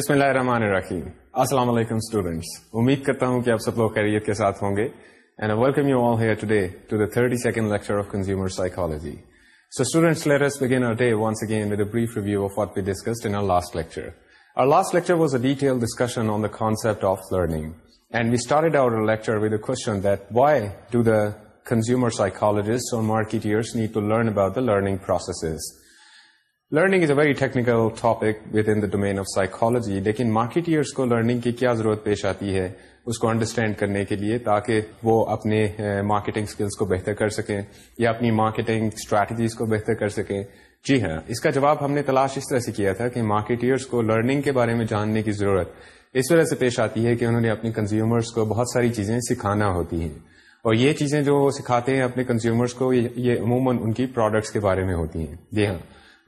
بسم اللہ الرحمن الرحیم السلام علیکم اسٹوڈینٹس امید کرتا ہوں کہ آپ سب لوگ خیریت کے ساتھ ہوں گے and welcome you all here today to the thirty second lecture of consumer psychology so students let's begin our day once again with brief review of what we discussed in last lecture our last lecture was a detail discussion on the concept of learning and we start out lecture with a question that why do the consumer psychologists اور marketers need to learn about the learning processes learning is a very technical topic within the domain of psychology لیکن ایئرس کو learning کی کیا ضرورت پیش آتی ہے اس کو انڈرسٹینڈ کرنے کے لیے تاکہ وہ اپنے مارکیٹنگ اسکلس کو بہتر کر سکیں یا اپنی مارکیٹنگ اسٹریٹجیز کو بہتر کر سکیں جی ہاں اس کا جواب ہم نے تلاش اس طرح سے کیا تھا کہ ایئرس کو لرننگ کے بارے میں جاننے کی ضرورت اس وجہ سے پیش آتی ہے کہ انہوں نے اپنے کنزیومرس کو بہت ساری چیزیں سکھانا ہوتی ہیں اور یہ چیزیں جو سکھاتے ہیں اپنے کنزیومرس کو یہ عموماً ان کی پروڈکٹس کے بارے میں ہوتی ہیں جی ہاں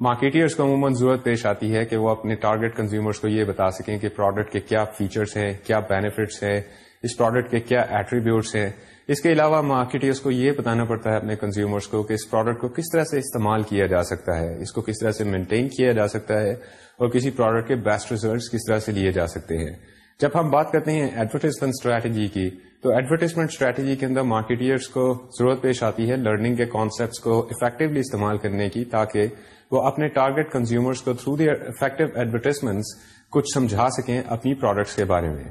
مارکیٹرس کو عموماً ضرورت پیش آتی ہے کہ وہ اپنے ٹارگیٹ کنزیومرس کو یہ بتا سکیں کہ پروڈکٹ کے کیا فیچرس ہیں کیا بینیفٹس ہیں اس پروڈکٹ کے کیا ایٹریبیوٹس ہیں اس کے علاوہ مارکیٹرس کو یہ بتانا پڑتا ہے اپنے کنزیومرس کو کہ اس پروڈکٹ کو کس طرح سے استعمال کیا جا سکتا ہے اس کو کس طرح سے مینٹین کیا جا سکتا ہے اور کسی پروڈکٹ کے بیسٹ ریزلٹس کس طرح سے لیے جا سکتے ہیں جب ہم بات کرتے ہیں ایڈورٹیزمنٹ اسٹریٹجی کی تو ایڈورٹیزمنٹ اسٹریٹجی کے اندر مارکیٹرس کو ضرورت پیش آتی ہے لرننگ کے کانسیپٹس کو افیکٹولی استعمال کرنے کی تاکہ وہ اپنے ٹارگیٹ کنزیومرس کو تھرو دی افیکٹو ایڈورٹیزمنٹ کچھ سمجھا سکیں اپنی پروڈکٹس کے بارے میں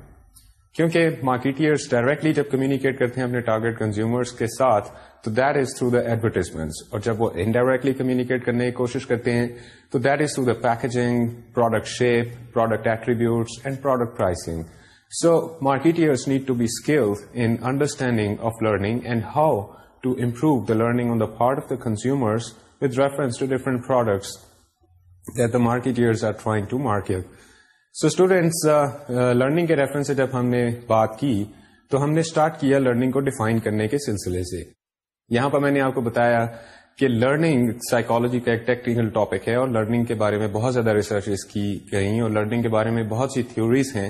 کیونکہ مارکیٹئرس ڈائریکٹلی جب کمیونیکیٹ کرتے ہیں اپنے ٹارگیٹ کنزیومرس کے ساتھ تو that is through the advertisements اور جب وہ انڈائریکٹلی کمیونیکیٹ کرنے کی کوشش کرتے ہیں تو that is through the packaging product shape product attributes and product pricing so marketeers need to be skill understanding of learning and how to improve the learning on the part of the consumers with reference to different products that the marketeers are market to market so students learning کے reference سے جب ہم نے بات کی تو ہم نے اسٹارٹ کیا لرننگ کو ڈیفائن کرنے کے سلسلے سے یہاں پر میں نے آپ کو بتایا کہ لرننگ سائیکالوجی کا ایک ٹیکنیکل ٹاپک ہے اور لرننگ کے بارے میں بہت زیادہ ریسرچز کی گئیں اور لرننگ کے بارے میں بہت سی تھیوریز ہیں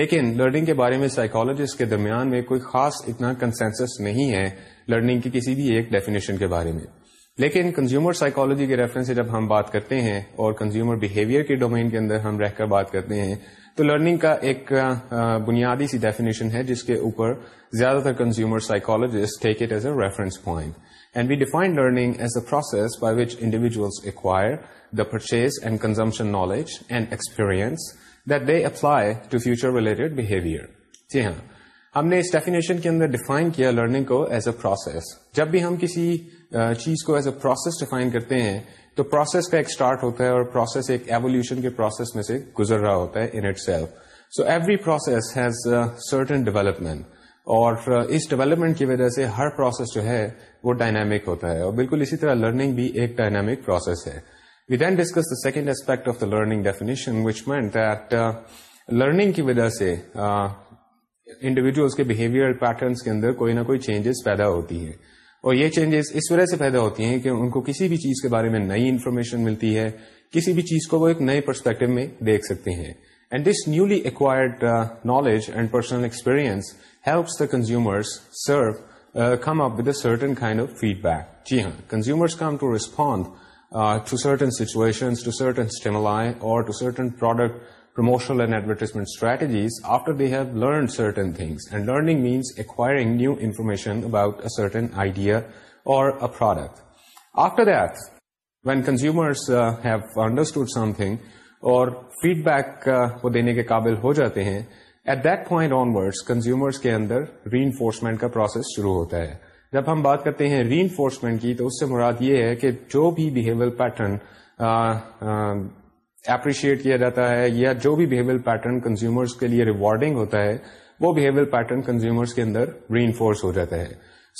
لیکن لرننگ کے بارے میں سائیکالوجسٹ کے درمیان میں کوئی خاص اتنا کنسنسس نہیں ہے لرننگ کی کسی بھی ایک ڈیفینیشن کے بارے میں لیکن کنزیومر سائیکالوجی کے ریفرنس سے جب ہم بات کرتے ہیں اور کنزیومر بہیویئر کے ڈومین کے اندر ہم رہ کر بات کرتے ہیں تو لرننگ کا ایک بنیادی سی ڈیفینیشن ہے جس کے اوپر زیادہ تر consumer psychologists take it as a reference point and we define learning as a process by which individuals acquire the purchase and consumption knowledge and experience that they apply to future related behaviour جی ہاں ہم نے اس definition کے اندر define کیا learning کو as a process جب بھی ہم کسی چیز کو ایز اے پروسیس ڈیفائن کرتے ہیں تو پروسیس کا ایک اسٹارٹ ہوتا ہے اور پروسیس ایک ایولیوشن کے پروسیس میں سے گزر رہا ہوتا ہے in itself so every process has certain development اور اس ڈیولپمنٹ کی وجہ سے ہر پروسیس جو ہے وہ ڈائنامک ہوتا ہے اور بالکل اسی طرح لرننگ بھی ایک ڈائنامک پروسیس ہے we then discuss the second aspect of the learning definition which meant that learning کی وجہ سے انڈیویجلس کے بہیویئر پیٹرنس کے اندر کوئی نہ کوئی چینجز پیدا ہوتی ہے اور یہ چینجز اس وجہ سے پیدا ہوتی ہیں کہ ان کو کسی بھی چیز کے بارے میں نئی انفارمیشن ملتی ہے کسی بھی چیز کو وہ ایک نئے پرسپیکٹو میں دیکھ سکتے ہیں and this newly acquired knowledge and personal experience helps the consumers serve come up with a certain kind of feedback جی ہاں consumers come to respond to certain situation stimuli or to certain product promotion and advertisement strategies after they have learn certain things and learning means acquiring new information about certain idea اور افراد after that when consumers have understood something اور feedback کو دینے کے قابل ہو جاتے ہیں ایٹ دیکھ مائنڈ رن ورڈ کنزیومر کے اندر ری انفورسمنٹ کا پروسیس شروع ہوتا ہے جب ہم بات کرتے ہیں ری انفورسمنٹ کی تو اس سے مراد یہ ہے کہ جو بھی بہیویئر پیٹرن اپریشیٹ کیا جاتا ہے یا جو بھی بہیویئر پیٹرن کنزیومرس کے لیے ریوارڈنگ ہوتا ہے وہ بہیویئر پیٹرن کنزیومرس کے اندر ری انفورس ہو جاتا ہے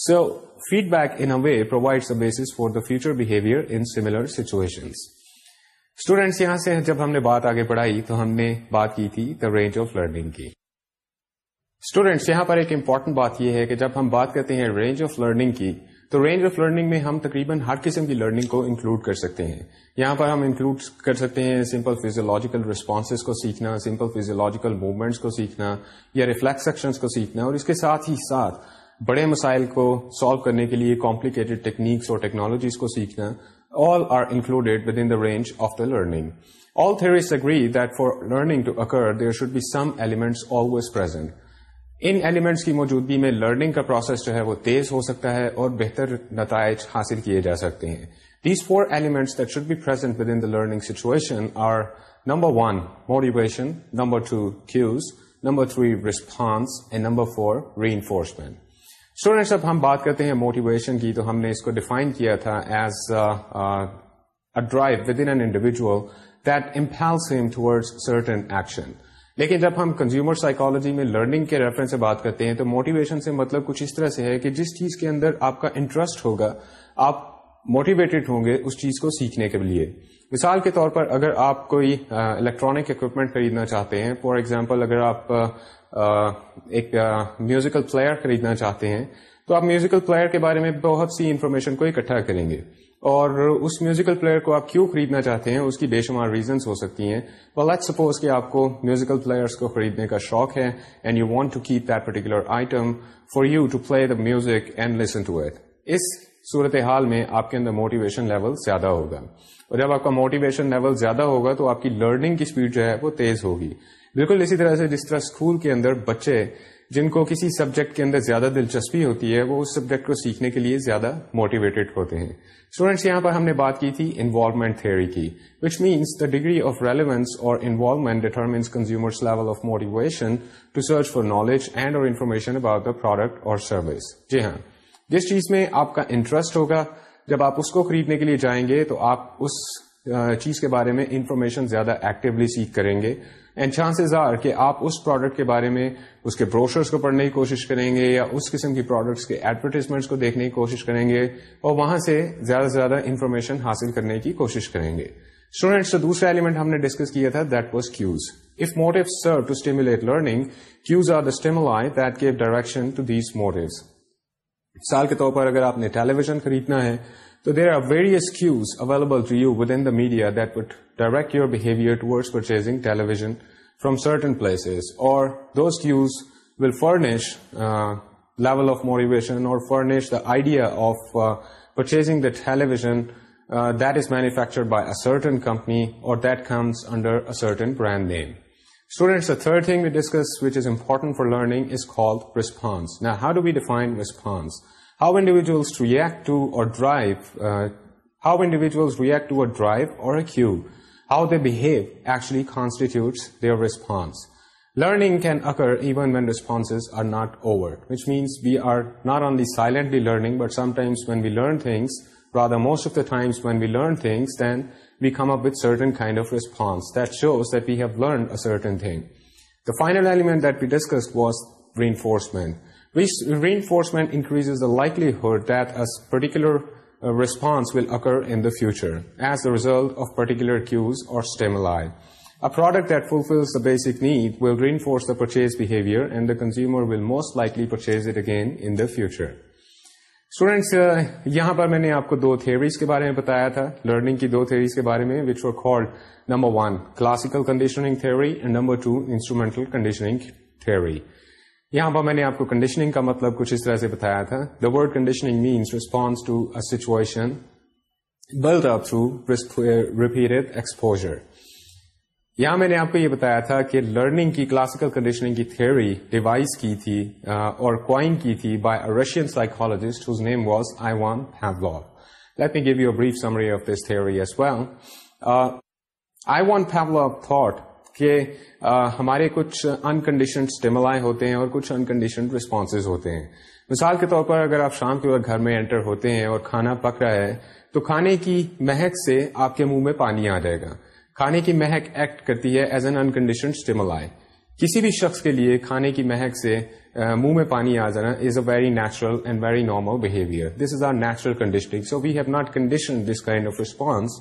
so feedback in way provide a basis for the future behaviour in similar situation students یہاں سے جب ہم نے بات آگے پڑھائی تو ہم نے بات کی تھی دا رینج آف لرننگ کی اسٹوڈینٹس یہاں پر ایک امپورٹنٹ بات یہ ہے کہ جب ہم بات کرتے ہیں رینج آف لرننگ کی تو رینج آف لرننگ میں ہم تقریباً ہر قسم کی لرننگ کو انکلوڈ کر سکتے ہیں یہاں پر ہم انکلوڈ کر سکتے ہیں سمپل فیزیولوجیکل ریسپانسز کو سیکھنا سمپل فیزیولوجیکل موومینٹس کو سیکھنا یا ریفلیکس ایکشنس کو سیکھنا اور اس کے ساتھ ہی ساتھ بڑے مسائل کو سالو کرنے کے لیے کمپلیکیٹڈ ٹیکنیکس اور ٹیکنالوجیز کو سیکھنا all are included within the range of the learning all theories agree that for learning to occur there should be some elements always present ان ایلیمنٹس کی موجودگی میں لرننگ کا پروسیس جو ہے وہ تیز ہو سکتا ہے اور بہتر نتائج حاصل کیے جا سکتے ہیں these four elements that should be present within the learning situation are number one motivation number two cues number three response and number four reinforcement students جب ہم بات کرتے ہیں موٹیویشن کی تو ہم نے اس کو ڈیفائن کیا تھا as drive with ایزرائیو an impulse that impels certain action لیکن جب ہم کنزیومر سائیکالوجی میں لرننگ کے ریفرنس سے بات کرتے ہیں تو موٹیویشن سے مطلب کچھ اس طرح سے ہے کہ جس چیز کے اندر آپ کا انٹرسٹ ہوگا آپ موٹیویٹڈ ہوں گے اس چیز کو سیکھنے کے لیے مثال کے طور پر اگر آپ کوئی الیکٹرانک اکوپمنٹ خریدنا چاہتے ہیں فار ایگزامپل اگر آپ ایک میوزیکل پلیئر خریدنا چاہتے ہیں تو آپ میوزیکل پلیئر کے بارے میں بہت سی انفارمیشن کو اکٹھا کریں گے اور اس میوزیکل پلیئر کو آپ کیوں خریدنا چاہتے ہیں اس کی بے شمار ریزنس ہو سکتی ہیں لیٹ سپوز کہ آپ کو میوزیکل پلیئرس کو خریدنے کا شوق ہے and you want to keep that particular item for you to play the music and listen to it اس صورتحال میں آپ کے اندر موٹیویشن لیول زیادہ ہوگا اور جب آپ کا موٹیویشن لیول زیادہ ہوگا تو آپ کی لرننگ کی اسپیڈ جو ہے وہ تیز ہوگی بالکل اسی طرح سے جس طرح اسکول کے اندر بچے جن کو کسی سبجیکٹ کے اندر زیادہ دلچسپی ہوتی ہے وہ اس سبجیکٹ کو سیکھنے کے لیے زیادہ موٹیویٹیڈ ہوتے ہیں اسٹوڈینٹس یہاں پر ہم نے بات کی تھی انوالومنٹ کی which means the degree of relevance اور involvement determines consumers level of motivation to search for knowledge and or information about the product or service جی ہاں جس چیز میں آپ کا انٹرسٹ ہوگا جب آپ اس کو خریدنے کے لیے جائیں گے تو آپ اس چیز کے بارے میں انفارمیشن زیادہ ایکٹیولی سیکھ کریں گے اینڈ چانسز آر کہ آپ اس پروڈکٹ کے بارے میں اس کے بروشرس کو پڑھنے کی کوشش کریں گے یا اس قسم کی پروڈکٹس کے ایڈورٹیزمنٹس کو دیکھنے کی کوشش کریں گے اور وہاں سے زیادہ سے زیادہ انفارمیشن حاصل کرنے کی کوشش کریں گے اسٹوڈینٹس دوسرا ایلیمنٹ ہم نے ڈسکس کیا تھا that was cues if motive serve to stimulate learning cues are the that give direction to these motives مثال کے طور پر اگر آپ نے ٹیلیویژن خریدنا ہے So there are various cues available to you within the media that would direct your behavior towards purchasing television from certain places, or those cues will furnish uh, level of motivation or furnish the idea of uh, purchasing the television uh, that is manufactured by a certain company or that comes under a certain brand name. Students, the third thing we discuss, which is important for learning, is called response. Now, how do we define response? How individuals react to or drive, uh, a cue, how they behave actually constitutes their response. Learning can occur even when responses are not overt, which means we are not only silently learning, but sometimes when we learn things, rather most of the times when we learn things, then we come up with certain kind of response that shows that we have learned a certain thing. The final element that we discussed was reinforcement. Which reinforced increases the likelihood particular response will occur future as the result of particular purchase behaviour and the consumer will most likely purchase it again in the future students یہاں پر میں نے آپ کو دو theories کے بارے میں بتایا تھا لرننگ کی دو تھیوریز کے بارے میں which would number one classical conditioning theory and number two instrumental conditioning تھوڑی یہاں پر میں نے آپ کو کنڈیشننگ کا مطلب کچھ اس طرح سے بتایا تھا the word conditioning means response to situation build up through repeated exposure یہاں میں نے آپ کو یہ بتایا تھا کہ لرننگ کی کلاسیکل کنڈیشننگ کی تھیوری ڈیوائز کی تھی uh, اور کوائن کی تھی by Russian psychologist his name was Ivan have let me give you a brief summary of this theory as well I want have thought کہ ہمارے کچھ انکنڈیشن اسٹیمل ہوتے ہیں اور کچھ انکنڈیشن رسپونس ہوتے ہیں مثال کے طور پر اگر آپ شام کے وقت گھر میں انٹر ہوتے ہیں اور کھانا پک رہا ہے تو کھانے کی مہک سے آپ کے منہ میں پانی آ جائے گا کھانے کی مہک ایکٹ کرتی ہے ایز این انکنڈیشن اسٹیمل کسی بھی شخص کے لیے کھانے کی مہک سے منہ میں پانی آ جانا is a very natural and very normal behaviour this is our natural conditioning so we have not condition this kind of response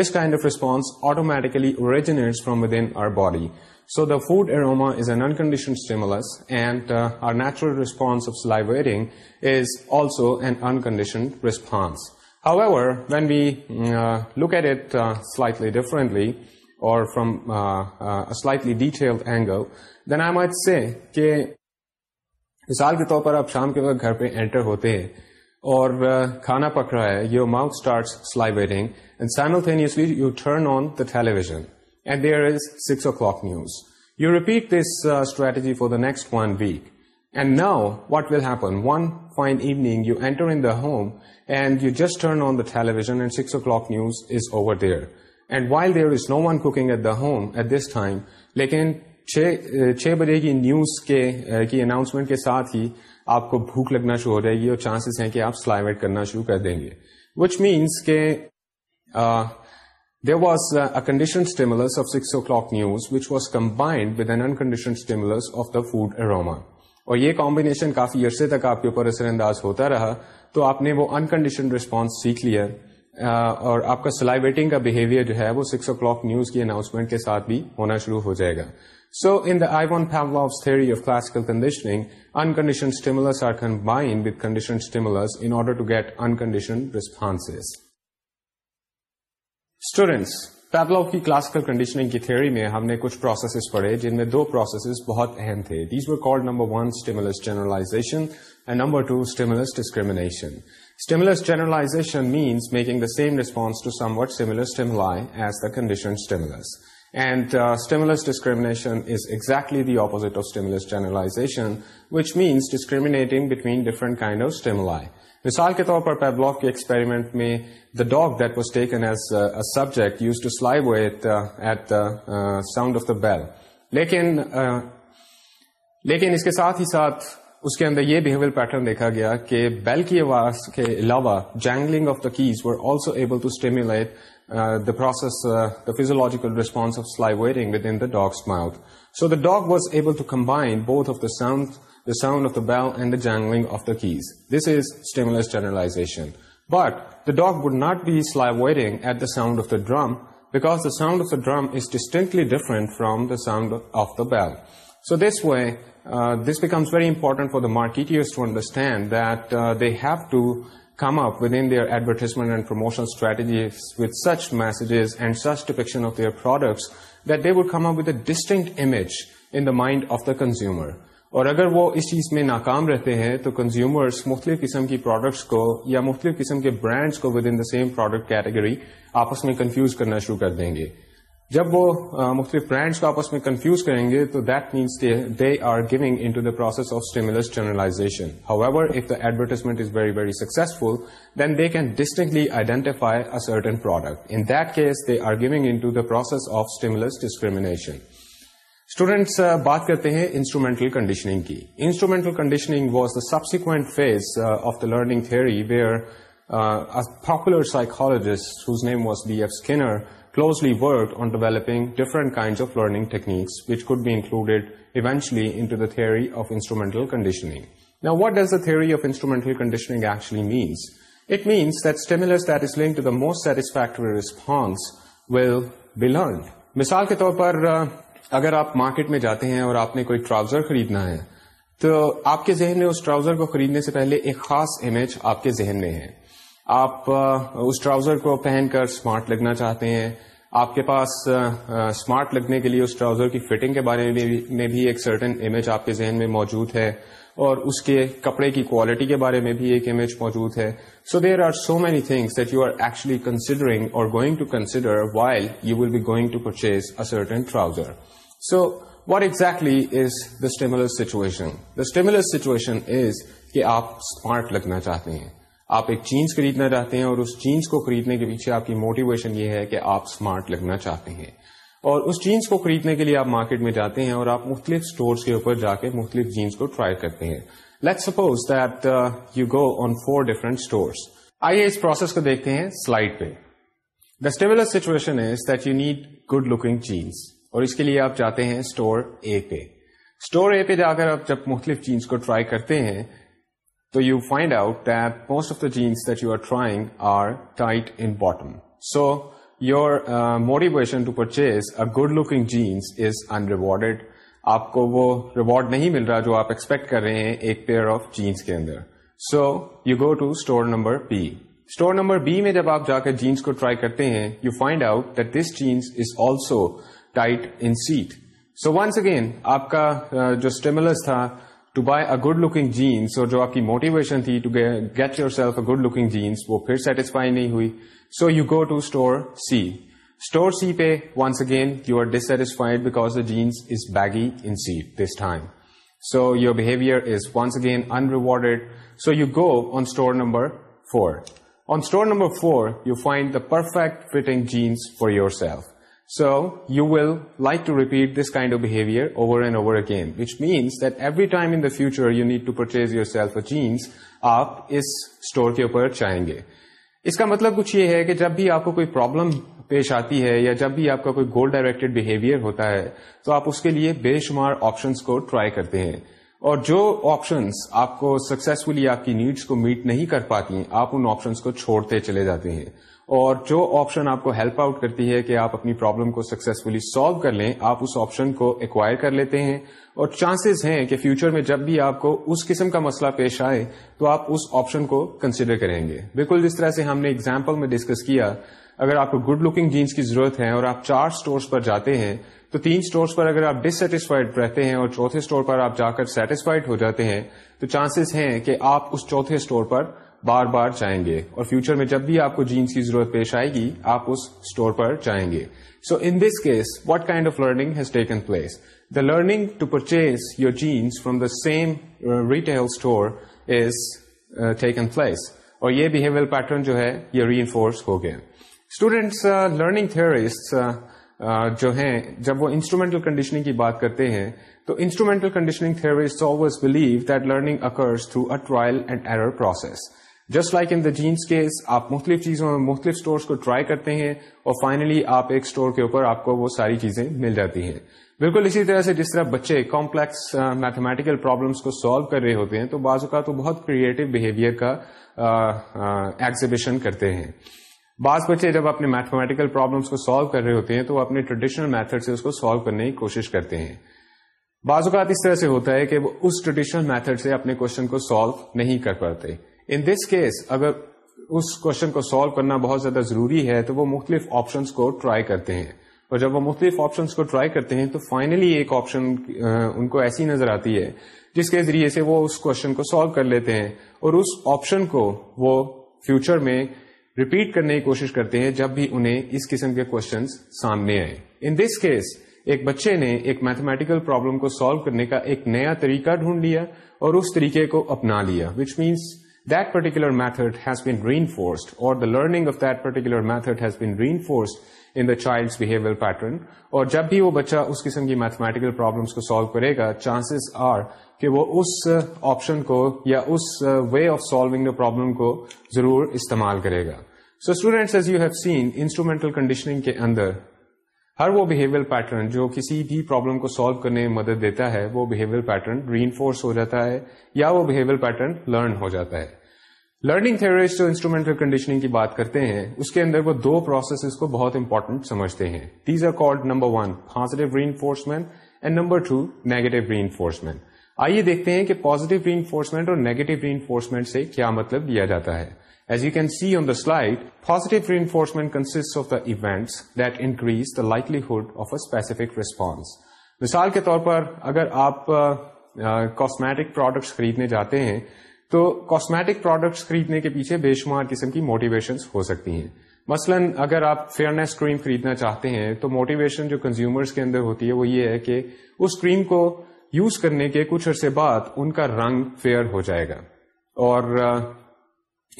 this kind of response automatically body so the food aroma is an unconditioning is also an uncondition when be locally differently or from slightly that angle then I me کے مثال کے طور پر اب شام کے وقت پہ enter ہوتے ہیں اور کھانا پک رہا ہے your mouth start starting and simultaneously you turn on the television and there is six o'clock news you repeat this strategy for the next one week and now what will happen one fine evening you enter in the home and you just turn on the television and six o'clock news is over there and while there is no one cooking at the home at this time لیکن چھ بجے کی news کے کی announcement کے ساتھ ہی آپ کو بھوک لگنا شروع ہو جائے گی اور چانسز ہیں کہ آپ سلائیویٹ کرنا شروع کر دیں گے which which means there was was of of six o'clock news combined within the food aroma اور یہ کمبینیشن کافی عرصے تک آپ کے اوپر اثر انداز ہوتا رہا تو آپ نے وہ انکنڈیشن ریسپانس سیکھ لیا اور آپ کا سلائی ویٹنگ کا بہیویئر جو ہے وہ سکس او کلاک نیوز کی اناؤنسمنٹ کے ساتھ بھی ہونا شروع ہو جائے گا so in the I want Pavlov theory of classical conditioning unconditions are combining with conditions in order to get uncondition response students Pavlov کی کلاسیکل کنڈیشننگ کی تھری میں ہم نے کچھ پروسیسز پڑھے جن میں دو پروسیسز بہت اہم تھے days Veer call number one stimulus generalization and number to stimulus ڈسکریمن سٹیمولس جرنرائزیشن means making the same response to some what سیمولر S دنڈیشنس and stimulus ڈسکریم is exactly the opposite of اسٹیملائز میسکرمیٹنگ different kind of اسٹمل مثال کے طور پر پیبلک کے experiment میں the dog that was taken as subject use to سلائی at the sound of the bell لیکن لیکن اس کے ساتھ ہی ساتھ اس کے اندر یہ بہیویئر پیٹرن دیکھا گیا کہ بیل کی آواز کے علاوہ jingling of the keys were also able to stimulate Uh, uh, the physiological response of salivating within the dog's mouth. So the dog was able to combine both of the sound of the bell and the jangling of the keys. This is stimulus generalization. But the dog would not be salivating at the sound of the drum, because the sound of the drum is distinctly different from the sound of the bell. So this way, uh, this becomes very important for the marketeers to understand that they have to come up within their advertisement and promotion strategies with such messages and such depiction of their products that they would come up with a distinct image in the mind of the consumer. اور اگر وہ اس چیز میں ناکام رہتے ہیں تو consumers مختلف قسم کی پروڈکٹس کو یا مختلف قسم کے برانڈس کو within the same product category آپس میں کنفیوز کرنا شروع کر دیں گے جب وہ مختلف برانڈس کو آپس میں کنفیوز کریں گے تو that means they are giving in to the process of stimulus generalization however if the advertisement is very very successful then they can distinctly identify certain product in that case they are giving in to the process of stimulus discrimination students بات کرتے ہیں instrumental conditioning کی instrumental conditioning was the subsequent phase of the learning theory where popular psychologist psychologist name was B F Skinner closely worked on developing different kinds of learning techniques which could be included eventually into the theory of instrumental conditioning. Now what does the theory of instrumental conditioning actually means? It means that stimulus that is linked to the most satisfactory response will be learned. مثال کے طور پر اگر آپ market میں جاتے ہیں اور آپ نے کوئی ٹراؤزر خریدنا ہے تو آپ کے ذہن میں اس ٹراؤزر کو خریدنے سے پہلے ایک خاص امیج آپ کے ذہن میں ہے آپ اس ٹراؤزر کو پہن کر اسمارٹ لگنا چاہتے ہیں آپ کے پاس اسمارٹ لگنے کے لیے اس ٹراؤزر کی فٹنگ کے بارے میں بھی ایک سرٹن امیج آپ کے ذہن میں موجود ہے اور اس کے کپڑے کی کوالٹی کے بارے میں بھی ایک امیج موجود ہے so there are so many things that you are actually considering or going to consider while you will be going to purchase certain trouser so what exactly is the stimulus situation the stimulus situation is کہ آپ smart لگنا چاہتے ہیں آپ ایک chains خریدنا چاہتے ہیں اور اس چینز کو خریدنے کے پیچھے آپ کی موٹیویشن یہ ہے کہ آپ اسمارٹ لگنا چاہتے ہیں اور اس جینس کو خریدنے کے لیے آپ مارکیٹ میں جاتے ہیں اور آپ مختلف اسٹورس کے اوپر جا کے مختلف جینس کو ٹرائی کرتے ہیں let suppose that you go on four different آئیے اس پروسیس کو دیکھتے ہیں سلائڈ پہ the stable situation good looking jeans اور اس کے لیے آپ جاتے ہیں اسٹور اے پہ اسٹور اے پہ جا کر آپ جب مختلف جینس کو ٹرائی کرتے ہیں تو you find out that most of the jeans that you are trying are tight in bottom so your motivation to purchase a good jeans گی انارڈیڈ آپ کو وہ ریوارڈ نہیں مل رہا جو آپ ایکسپیکٹ کر رہے ہیں ایک پیئر آف جینس کے اندر so you go to store number B store number B میں جب آپ جا کر جینس کو ٹرائی کرتے ہیں you find out that this jeans is also tight in seat so once again آپ کا جو اسٹیملرس تھا to buy a good looking jeans اور جو آپ کی موٹیویشن تھی to get yourself a good looking jeans وہ پھر سیٹسفائی نہیں ہوئی so you go to store C store C پہ once again you are dissatisfied because the jeans is baggy in seat this time so your behaviour is once again unrewarded so you go on store number four on store number four you find the perfect fitting jeans for yourself so you will like to repeat this kind of behaviour over and over and means every time in the future you need to purchase yourself jeans آپ اس store کے اوپر چاہیں گے اس کا مطلب کچھ یہ ہے کہ جب بھی آپ کو کوئی پرابلم پیش آتی ہے یا جب بھی آپ کا کوئی گول ڈائریکٹڈ بہیویئر ہوتا ہے تو آپ اس کے لیے بے شمار آپشنس کو ٹرائی کرتے ہیں اور جو آپشنس آپ کو سکسیسفلی آپ کی نیڈس کو میٹ نہیں کر پاتی ہیں آپ ان آپشنس کو چھوڑتے چلے جاتے ہیں اور جو آپشن آپ کو ہیلپ آؤٹ کرتی ہے کہ آپ اپنی پرابلم کو سکسیزفلی سالو کر لیں آپ اس آپشن کو ایکوائر کر لیتے ہیں اور چانسز ہیں کہ فیوچر میں جب بھی آپ کو اس قسم کا مسئلہ پیش آئے تو آپ اس آپشن کو کنسیڈر کریں گے بالکل جس طرح سے ہم نے ایگزامپل میں ڈسکس کیا اگر آپ کو گڈ لکنگ جینس کی ضرورت ہے اور آپ چار سٹورز پر جاتے ہیں تو تین سٹورز پر اگر آپ ڈسٹسفائڈ رہتے ہیں اور چوتھے اسٹور پر آپ جا کر سیٹسفائڈ ہو جاتے ہیں تو چانسز ہیں کہ آپ اس چوتھے اسٹور پر بار بار جائیں گے اور فیوچر میں جب بھی آپ کو جینس کی ضرورت پیش آئے گی آپ اس اسٹور پر جائیں گے so in this case what kind of learning has taken place the learning to purchase your jeans from the same retail store is taken place اور یہ بہیویئر پیٹرن جو ہے یہ ری انفورس ہو گیا اسٹوڈینٹس لرننگ تھے جو ہیں جب وہ انسٹرومینٹل کنڈیشننگ کی بات کرتے ہیں تو instrumental conditioning theories always believe that learning occurs through trial and error process just like in the jeans case آپ مختلف چیزوں میں مختلف اسٹور کو ٹرائی کرتے ہیں اور فائنلی آپ ایک اسٹور کے اوپر آپ کو وہ ساری چیزیں مل جاتی ہیں بالکل اسی طرح سے جس طرح بچے کمپلیکس میتھمیٹیکل پرابلمس کو سالو کر رہے ہوتے ہیں تو بعض اوقات وہ بہت کریٹو بہیویئر کا ایگزیبیشن کرتے ہیں بعض بچے جب اپنے میتھمیٹیکل پرابلمس کو سالو کر رہے ہوتے ہیں تو وہ اپنے ٹریڈیشنل میتھڈ سے اس کو سالو کرنے کی کوشش کرتے ہیں بعض اوقات اس طرح سے ہوتا ہے کہ وہ اس ٹریڈیشنل میتھڈ سے اپنے کوشچن کو سالو نہیں کر پاتے ان دس کیس اگر اس کوشچن کو سالو کرنا بہت زیادہ ضروری ہے تو وہ مختلف آپشنس کو ٹرائی کرتے ہیں اور جب وہ مختلف آپشنس کو ٹرائی کرتے ہیں تو فائنلی ایک آپشن ان کو ایسی نظر آتی ہے جس کے ذریعے سے وہ اس کوشچن کو سالو کر لیتے ہیں اور اس آپشن کو وہ فیوچر میں ریپیٹ کرنے کی کوشش کرتے ہیں جب بھی انہیں اس قسم کے کوشچنس سامنے آئے ان دس کیس ایک بچے نے ایک میتھمیٹیکل پرابلم کو سالو کرنے کا ایک نیا طریقہ ڈھونڈ لیا اور اس طریقے کو اپنا لیا which means that particular method has been reinforced اور the learning of that particular method has been reinforced in the child's behaviour pattern اور جب بھی وہ بچہ اس قسم کی میتھمیٹیکل پرابلمس کو سالو کرے گا چانسز آر کہ وہ اس آپشن کو یا اس وے آف سالوگ پرابلم کو ضرور استعمال کرے گا سو اسٹوڈینٹس انسٹرومنٹل کنڈیشنگ کے اندر ہر وہ بہیویئر پیٹرن جو کسی بھی پرابلم کو سالو کرنے میں مدد دیتا ہے وہ بہیویئر پیٹرن ری انفورس ہو جاتا ہے یا وہ بہیویئر پیٹرن لرن ہو جاتا ہے لرننگ تھرس جو انسٹرومینٹل کنڈیشننگ کی بات کرتے ہیں اس کے اندر وہ دو پروسیس کو بہت امپورٹنٹ سمجھتے ہیں these are called number one positive reinforcement and number two negative reinforcement آئیے دیکھتے ہیں کہ پوزیٹو ری انفورسمنٹ اور نیگیٹو ری انفورسمنٹ سے کیا مطلب لیا جاتا ہے As you can see on the slide, positive reinforcement consists of the events that increase the likelihood of a specific response. مثال کے طور پر اگر آپ کاسمیٹک پروڈکٹس خریدنے جاتے ہیں تو کاسمیٹک پروڈکٹس خریدنے کے پیچھے بے شمار قسم کی موٹیویشن ہو سکتی ہیں مثلا اگر آپ فیئرنیس کریم خریدنا چاہتے ہیں تو موٹیویشن جو کنزیومرز کے اندر ہوتی ہے وہ یہ ہے کہ اس کریم کو یوز کرنے کے کچھ عرصے بعد ان کا رنگ فیئر ہو جائے گا اور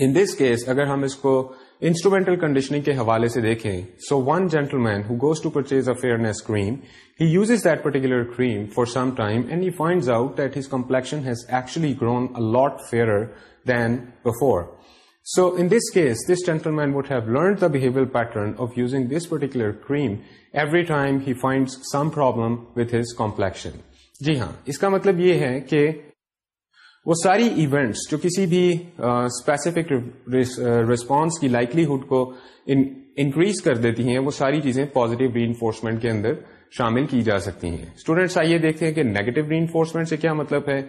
ان دس کیس اگر ہم اس کو انسٹرومینٹل کنڈیشننگ کے حوالے سے دیکھیں so one gentleman who goes to purchase fairness cream he uses that particular cream for some time and he finds out that his complexion has actually grown lot fair than before so in this case this gentleman would have learn the behaviour pattern of using this particular cream every time he find some problem with his complexion جی ہاں اس کا مطلب یہ ہے کہ وہ ساری events جو کسی بھی اسپیسیفک ریسپانس کی لائکلیہڈ کو انکریز کر دیتی ہیں وہ ساری چیزیں پازیٹیو ری انفورسمنٹ کے اندر شامل کی جا سکتی ہیں اسٹوڈینٹس آئیے دیکھتے ہیں کہ نیگیٹو ری انفورسمنٹ سے کیا مطلب ہے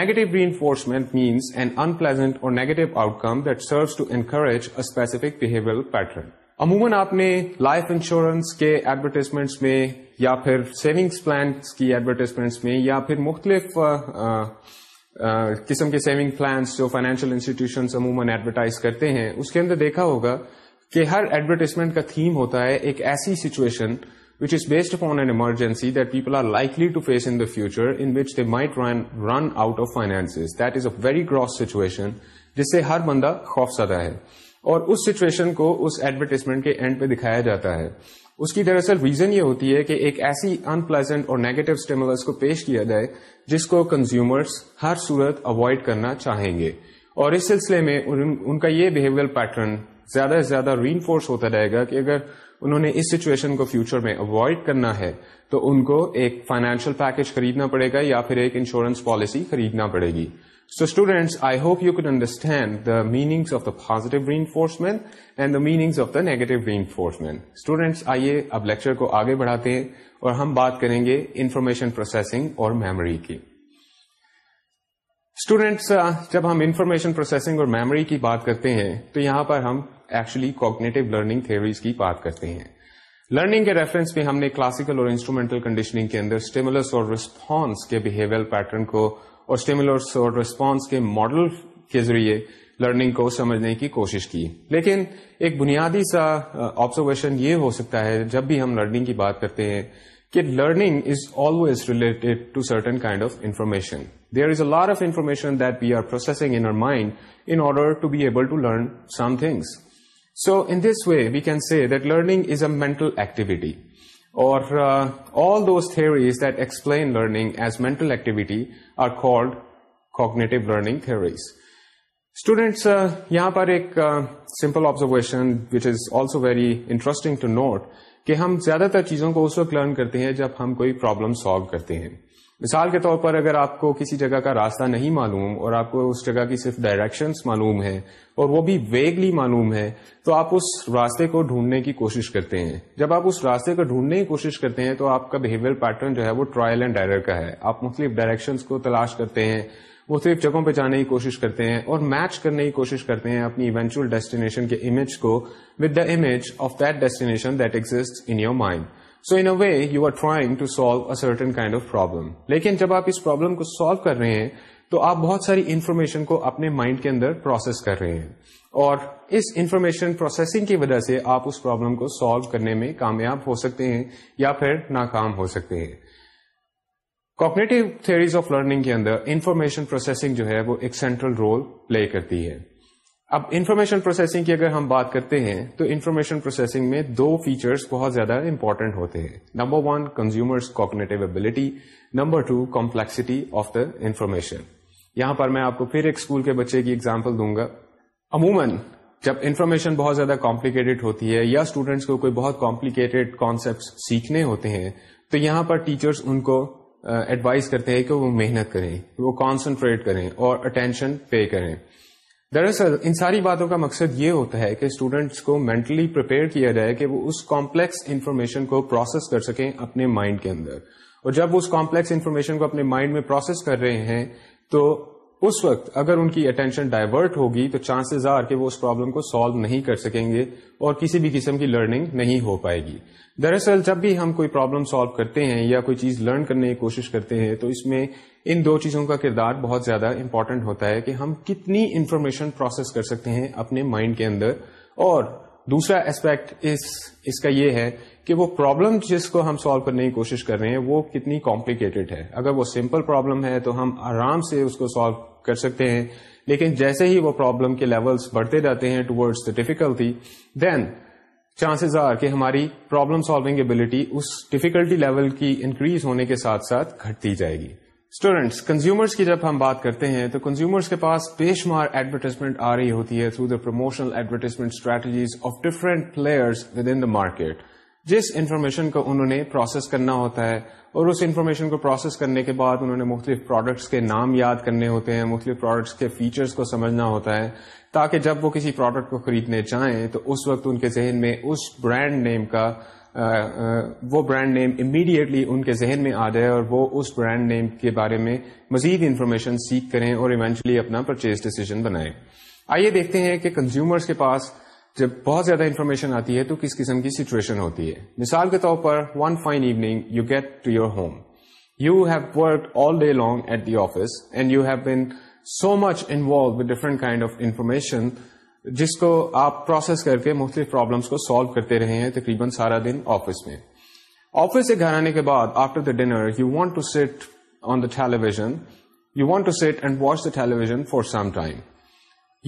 negative reinforcement means an unpleasant or negative outcome that serves to encourage specific behaviour pattern عموماً آپ نے لائف انشورنس کے ایڈورٹیزمنٹس میں یا پھر سیونگس پلانس کی ایڈورٹیزمنٹس میں یا پھر مختلف قسم کے سیونگ پلانس جو فائنینشیل انسٹیٹیوشن عموماً ایڈورٹائز کرتے ہیں اس کے اندر دیکھا ہوگا کہ ہر ایڈورٹیزمنٹ کا تھیم ہوتا ہے ایک ایسی situation which is based upon an emergency that people are likely to face in future in which they might run out of finance that is a very gross situation جس سے ہر بندہ خوف زدہ ہے اور اس سچویشن کو اس ایڈورٹیزمنٹ کے اینڈ پہ دکھایا جاتا ہے اس کی دراصل ریزن یہ ہوتی ہے کہ ایک ایسی ان پلیزنٹ اور نیگیٹو اسٹیملس کو پیش کیا جائے جس کو کنزیومرس ہر صورت اوائڈ کرنا چاہیں گے اور اس سلسلے میں ان کا یہ بہیویئر پیٹرن زیادہ سے زیادہ ری انفورس ہوتا رہے گا کہ اگر انہوں نے اس سچویشن کو فیوچر میں اوائڈ کرنا ہے تو ان کو ایک فائنینشیل پیکج خریدنا پڑے گا یا پھر ایک انشورنس پالیسی خریدنا پڑے گی so students I hope you could understand the meanings of the positive re and and meanings of of the reinforcement. Reinforcement students آئیے اب لیکچر کو آگے بڑھاتے ہیں اور ہم بات کریں گے انفارمیشن پروسیسنگ اور میموری کی اسٹوڈینٹس جب ہم انفارمیشن پروسیسنگ اور میموری کی بات کرتے ہیں تو یہاں پر ہم ایکچولی کوگنیٹو لرننگ تھھیوریز کی بات کرتے ہیں لرننگ کے ریفرنس میں ہم نے کلاسیکل اور انسٹرومینٹل کنڈیشننگ کے اندر اسٹیمولس اور ریسپانس کے بہیویئر پیٹرن کو اور اسٹیمولس ریسپانس کے ماڈل کے ذریعے لرننگ کو سمجھنے کی کوشش کی لیکن ایک بنیادی سا آبزرویشن یہ ہو سکتا ہے جب بھی ہم لرننگ کی بات کرتے ہیں کہ learning is always related to certain kind of information there is a lot of information that we are processing in mind in order to be able to learn some things so in this way we can see that learning is a mental activity all those theories in learning as mental activity are called cognitive learning theories students یہاں پر ایک simple observation which is also very interesting to note کہ ہم زیادہ تر چیزوں کو اس وقت لرن کرتے ہیں جب ہم کوئی پرابلم سالو کرتے ہیں مثال کے طور پر اگر آپ کو کسی جگہ کا راستہ نہیں معلوم اور آپ کو اس جگہ کی صرف ڈائریکشنس معلوم ہے اور وہ بھی ویگلی معلوم ہے تو آپ اس راستے کو ڈھونڈنے کی کوشش کرتے ہیں جب آپ اس راستے کو ڈھونڈنے کی کوشش کرتے ہیں تو آپ کا بہیویئر پیٹرن جو ہے وہ ٹرائل اینڈ ڈائر کا ہے آپ مختلف ڈائریکشنس کو تلاش کرتے ہیں مختلف جگہوں پہ جانے کی کوشش کرتے ہیں اور میچ کرنے کی کوشش کرتے ہیں اپنی ایونچوئل ڈیسٹینیشن کے امیج کو with the image of that destination that exist in your mind so in a way you are trying to solve a certain kind of problem لیکن جب آپ اس پرابلم کو سالو کر رہے ہیں تو آپ بہت ساری انفارمیشن کو اپنے مائنڈ کے اندر پروسیس کر رہے ہیں اور اس انفارمیشن پروسیسنگ کی وجہ سے آپ اس پرابلم کو سالو کرنے میں کامیاب ہو سکتے ہیں یا پھر ناکام ہو سکتے ہیں کوپریٹو تھریز آف لرننگ کے اندر انفارمیشن پروسیسنگ جو ہے وہ ایک سینٹرل رول پلے کرتی ہے اب انفارمیشن پروسیسنگ کی اگر ہم بات کرتے ہیں تو انفارمیشن پروسیسنگ میں دو فیچرس بہت زیادہ امپورٹنٹ ہوتے ہیں number one consumers cognitive ability number two complexity of the information یہاں پر میں آپ کو پھر ایک اسکول کے بچے کی ایگزامپل دوں گا عموماً جب انفارمیشن بہت زیادہ کمپلیکیٹڈ ہوتی ہے یا اسٹوڈینٹس کو کوئی بہت کمپلیکیٹڈ کانسیپٹ سیکھنے ہوتے ہیں تو یہاں پر ٹیچرس ان کو ایڈوائز کرتے ہیں کہ وہ محنت کریں وہ کانسنٹریٹ کریں اور اٹینشن پے کریں دراصل ان ساری باتوں کا مقصد یہ ہوتا ہے کہ اسٹوڈینٹس کو مینٹلی پرپیئر کیا جائے کہ وہ اس کامپلیکس انفارمیشن کو پروسیس کر سکیں اپنے مائنڈ کے اندر اور جب وہ اس کامپلیکس انفارمیشن کو اپنے مائنڈ میں پروسیس کر رہے ہیں تو اس وقت اگر ان کی اٹینشن ڈائیورٹ ہوگی تو چانسز آر کہ وہ اس پرابلم کو سالو نہیں کر سکیں گے اور کسی بھی قسم کی لرننگ نہیں ہو پائے گی دراصل جب بھی ہم کوئی پرابلم سالو کرتے ہیں یا کوئی چیز لرن کرنے کی کوشش کرتے ہیں تو اس میں ان دو چیزوں کا کردار بہت زیادہ امپورٹنٹ ہوتا ہے کہ ہم کتنی انفارمیشن پروسیس کر سکتے ہیں اپنے مائنڈ کے اندر اور دوسرا اسپیکٹ اس اس کا یہ ہے کہ وہ پرابلم جس کو ہم سالو کرنے کی کوشش کر رہے ہیں وہ کتنی کمپلیکیٹڈ ہے اگر وہ سمپل پرابلم ہے تو ہم آرام سے اس کو سالو کر سکتے ہیں لیکن جیسے ہی وہ پرابلم کے لیولس بڑھتے جاتے ہیں towards difficulty then chances are کہ ہماری پرابلم سالوگ ابلٹی اس ڈیفیکلٹی لیول کی انکریز ہونے کے ساتھ ساتھ گھٹتی جائے گی اسٹوڈینٹس کنزیومرس کی جب ہم بات کرتے ہیں تو کنزیومرس کے پاس بے شمار ایڈورٹیزمنٹ آ رہی ہوتی ہے through the promotional advertisement strategies of different players with in the market جس انفارمیشن کو انہوں نے پروسیس کرنا ہوتا ہے اور اس انفارمیشن کو پروسیس کرنے کے بعد انہوں نے مختلف پروڈکٹس کے نام یاد کرنے ہوتے ہیں مختلف پروڈکٹس کے فیچرز کو سمجھنا ہوتا ہے تاکہ جب وہ کسی پروڈکٹ کو خریدنے جائیں تو اس وقت ان کے ذہن میں اس برانڈ نیم کا وہ برانڈ نیم امیڈیٹلی ان کے ذہن میں آ جائے اور وہ اس برانڈ نیم کے بارے میں مزید انفارمیشن سیکھ کریں اور ایونچولی اپنا پرچیز ڈیسیزن بنائیں آئیے دیکھتے ہیں کہ کنزیومرز کے پاس جب بہت زیادہ انفارمیشن آتی ہے تو کس قسم کی سچویشن ہوتی ہے مثال کے طور پر one fine evening you get to your home you have work all day long at the office and you have been so much involve different kind of information جس کو آپ پروسیس کر کے مختلف پرابلمس کو سالو کرتے رہے ہیں تقریباً سارا دن آفس میں آفس سے گھر آنے کے بعد after the dinner you want to sit on the television you want to sit and watch the television for some time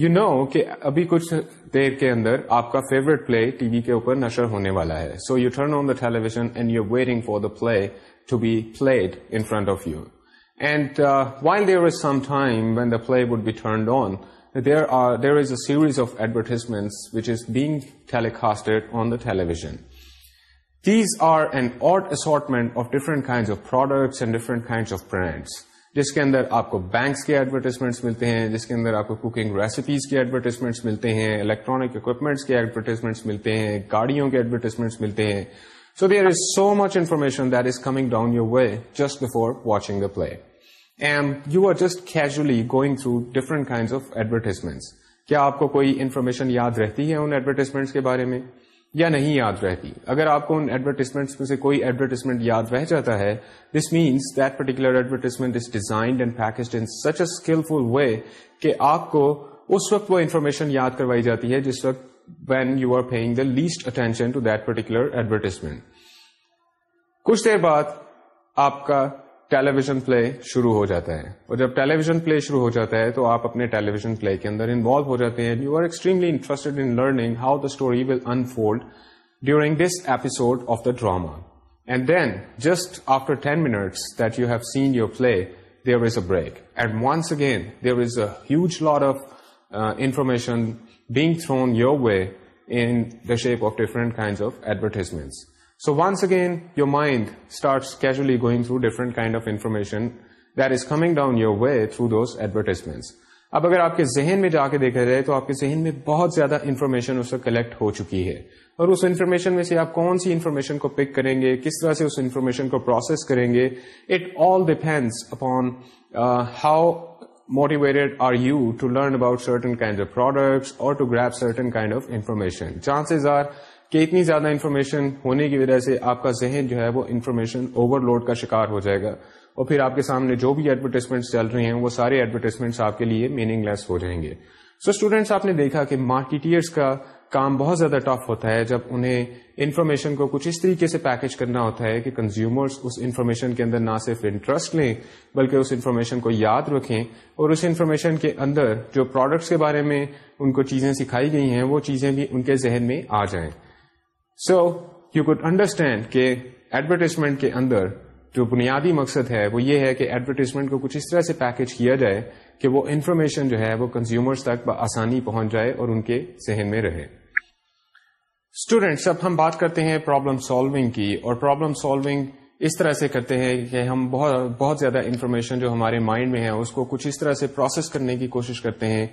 you know کہ ابھی کچھ دیر کے اندر آپ کا فیورٹ پلے ٹی وی کے اوپر نشر ہونے والا ہے so you turn on the television and you are wearing for the play to be played in front of you and while there is some time when the play would be turned on there are there is a series of advertisements which is telecasted on the television these are and out assortment of different kind of products and different kinds of brands جس کے اندر آپ کو banks کے advertisements ملتے ہیں جس کے اندر آپ کو کوکنگ ریسیپیز کے ایڈورٹیزمنٹس ملتے ہیں الیکٹرانک اکوپمنٹس کے ایڈورٹیزمنٹس ملتے ہیں گاڑیوں کے ایڈورٹیزمنٹس ملتے ہیں so there is so much information that is coming down your way just before watching the play and you are just casually going through different kind of advertisements کیا آپ کو کوئی انفارمیشن یاد رہتی ہے ان ایڈورٹیزمنٹس کے بارے میں یا نہیں یاد رہتی اگر آپ کو ان ایڈورٹیزمنٹ سے کوئی ایڈورٹیزمنٹ یاد رہ جاتا ہے this means that particular advertisement is designed and packed in such a skilful way کہ آپ کو اس وقت وہ انفارمیشن یاد کروائی جاتی ہے جس وقت when you are paying the least attention to that particular advertisement کچھ دیر بعد آپ کا ٹیلی ویژن پلے شروع ہو جاتا ہے اور جب ٹیلی ویژن پلے شروع ہو جاتا ہے تو آپ اپنے ٹیلی ویژن پلے کے اندر انوالو ہو جاتے ہیں you are extremely interested in learning how the story will unfold during this episode of the drama and then just after ten minutes that you have seen your play there is a break and once again there is a huge lot of information being thrown your way in the shape of different kind of advertisements So once again, your mind starts casually going through different kind of information that is coming down your way through those advertisements. اب اگر آپ کے ذہن میں جا کے دیکھے جائے تو آپ کے ذہن میں بہت زیادہ انفارمیشن اس کلیکٹ ہو چکی ہے اور اس انفارمیشن میں سے آپ کون سی انفارمیشن کو پک کریں گے کس طرح سے اس انفارمیشن کو پروسیس کریں گے it all depends upon how motivated are you to learn about certain kind of products or to grasp certain kind of information chances are کہ اتنی زیادہ انفارمیشن ہونے کی وجہ سے آپ کا ذہن جو ہے وہ انفارمیشن اوور لوڈ کا شکار ہو جائے گا اور پھر آپ کے سامنے جو بھی ایڈورٹائزمنٹ چل رہے ہیں وہ سارے ایڈورٹائزمنٹس آپ کے لیے میننگ لیس ہو جائیں گے سو so اسٹوڈینٹس آپ نے دیکھا کہ مارکیٹرس کا کام بہت زیادہ ٹف ہوتا ہے جب انہیں انفارمیشن کو کچھ اس طریقے سے پیکج کرنا ہوتا ہے کہ کنزیومرس اس انفارمیشن کے اندر نہ صرف انٹرسٹ لیں بلکہ اس انفارمیشن کو یاد رکھیں اور اس انفارمیشن کے اندر جو پروڈکٹس کے بارے میں ان کو چیزیں سکھائی گئی ہیں وہ چیزیں بھی ان کے ذہن میں آ جائیں سو یو کوڈ انڈرسٹینڈ کہ ایڈورٹیزمنٹ کے اندر جو بنیادی مقصد ہے وہ یہ ہے کہ ایڈورٹیزمنٹ کو کچھ اس طرح سے پیکج کیا جائے کہ وہ انفارمیشن جو ہے وہ کنزیومرس تک آسانی پہنچ جائے اور ان کے ذہن میں رہے اسٹوڈینٹس اب ہم بات کرتے ہیں پرابلم سالونگ کی اور پرابلم سالونگ اس طرح سے کرتے ہیں کہ ہم بہت بہت زیادہ انفارمیشن جو ہمارے مائنڈ میں ہے اس کو کچھ اس طرح سے پروسیس کرنے کی کوشش کرتے ہیں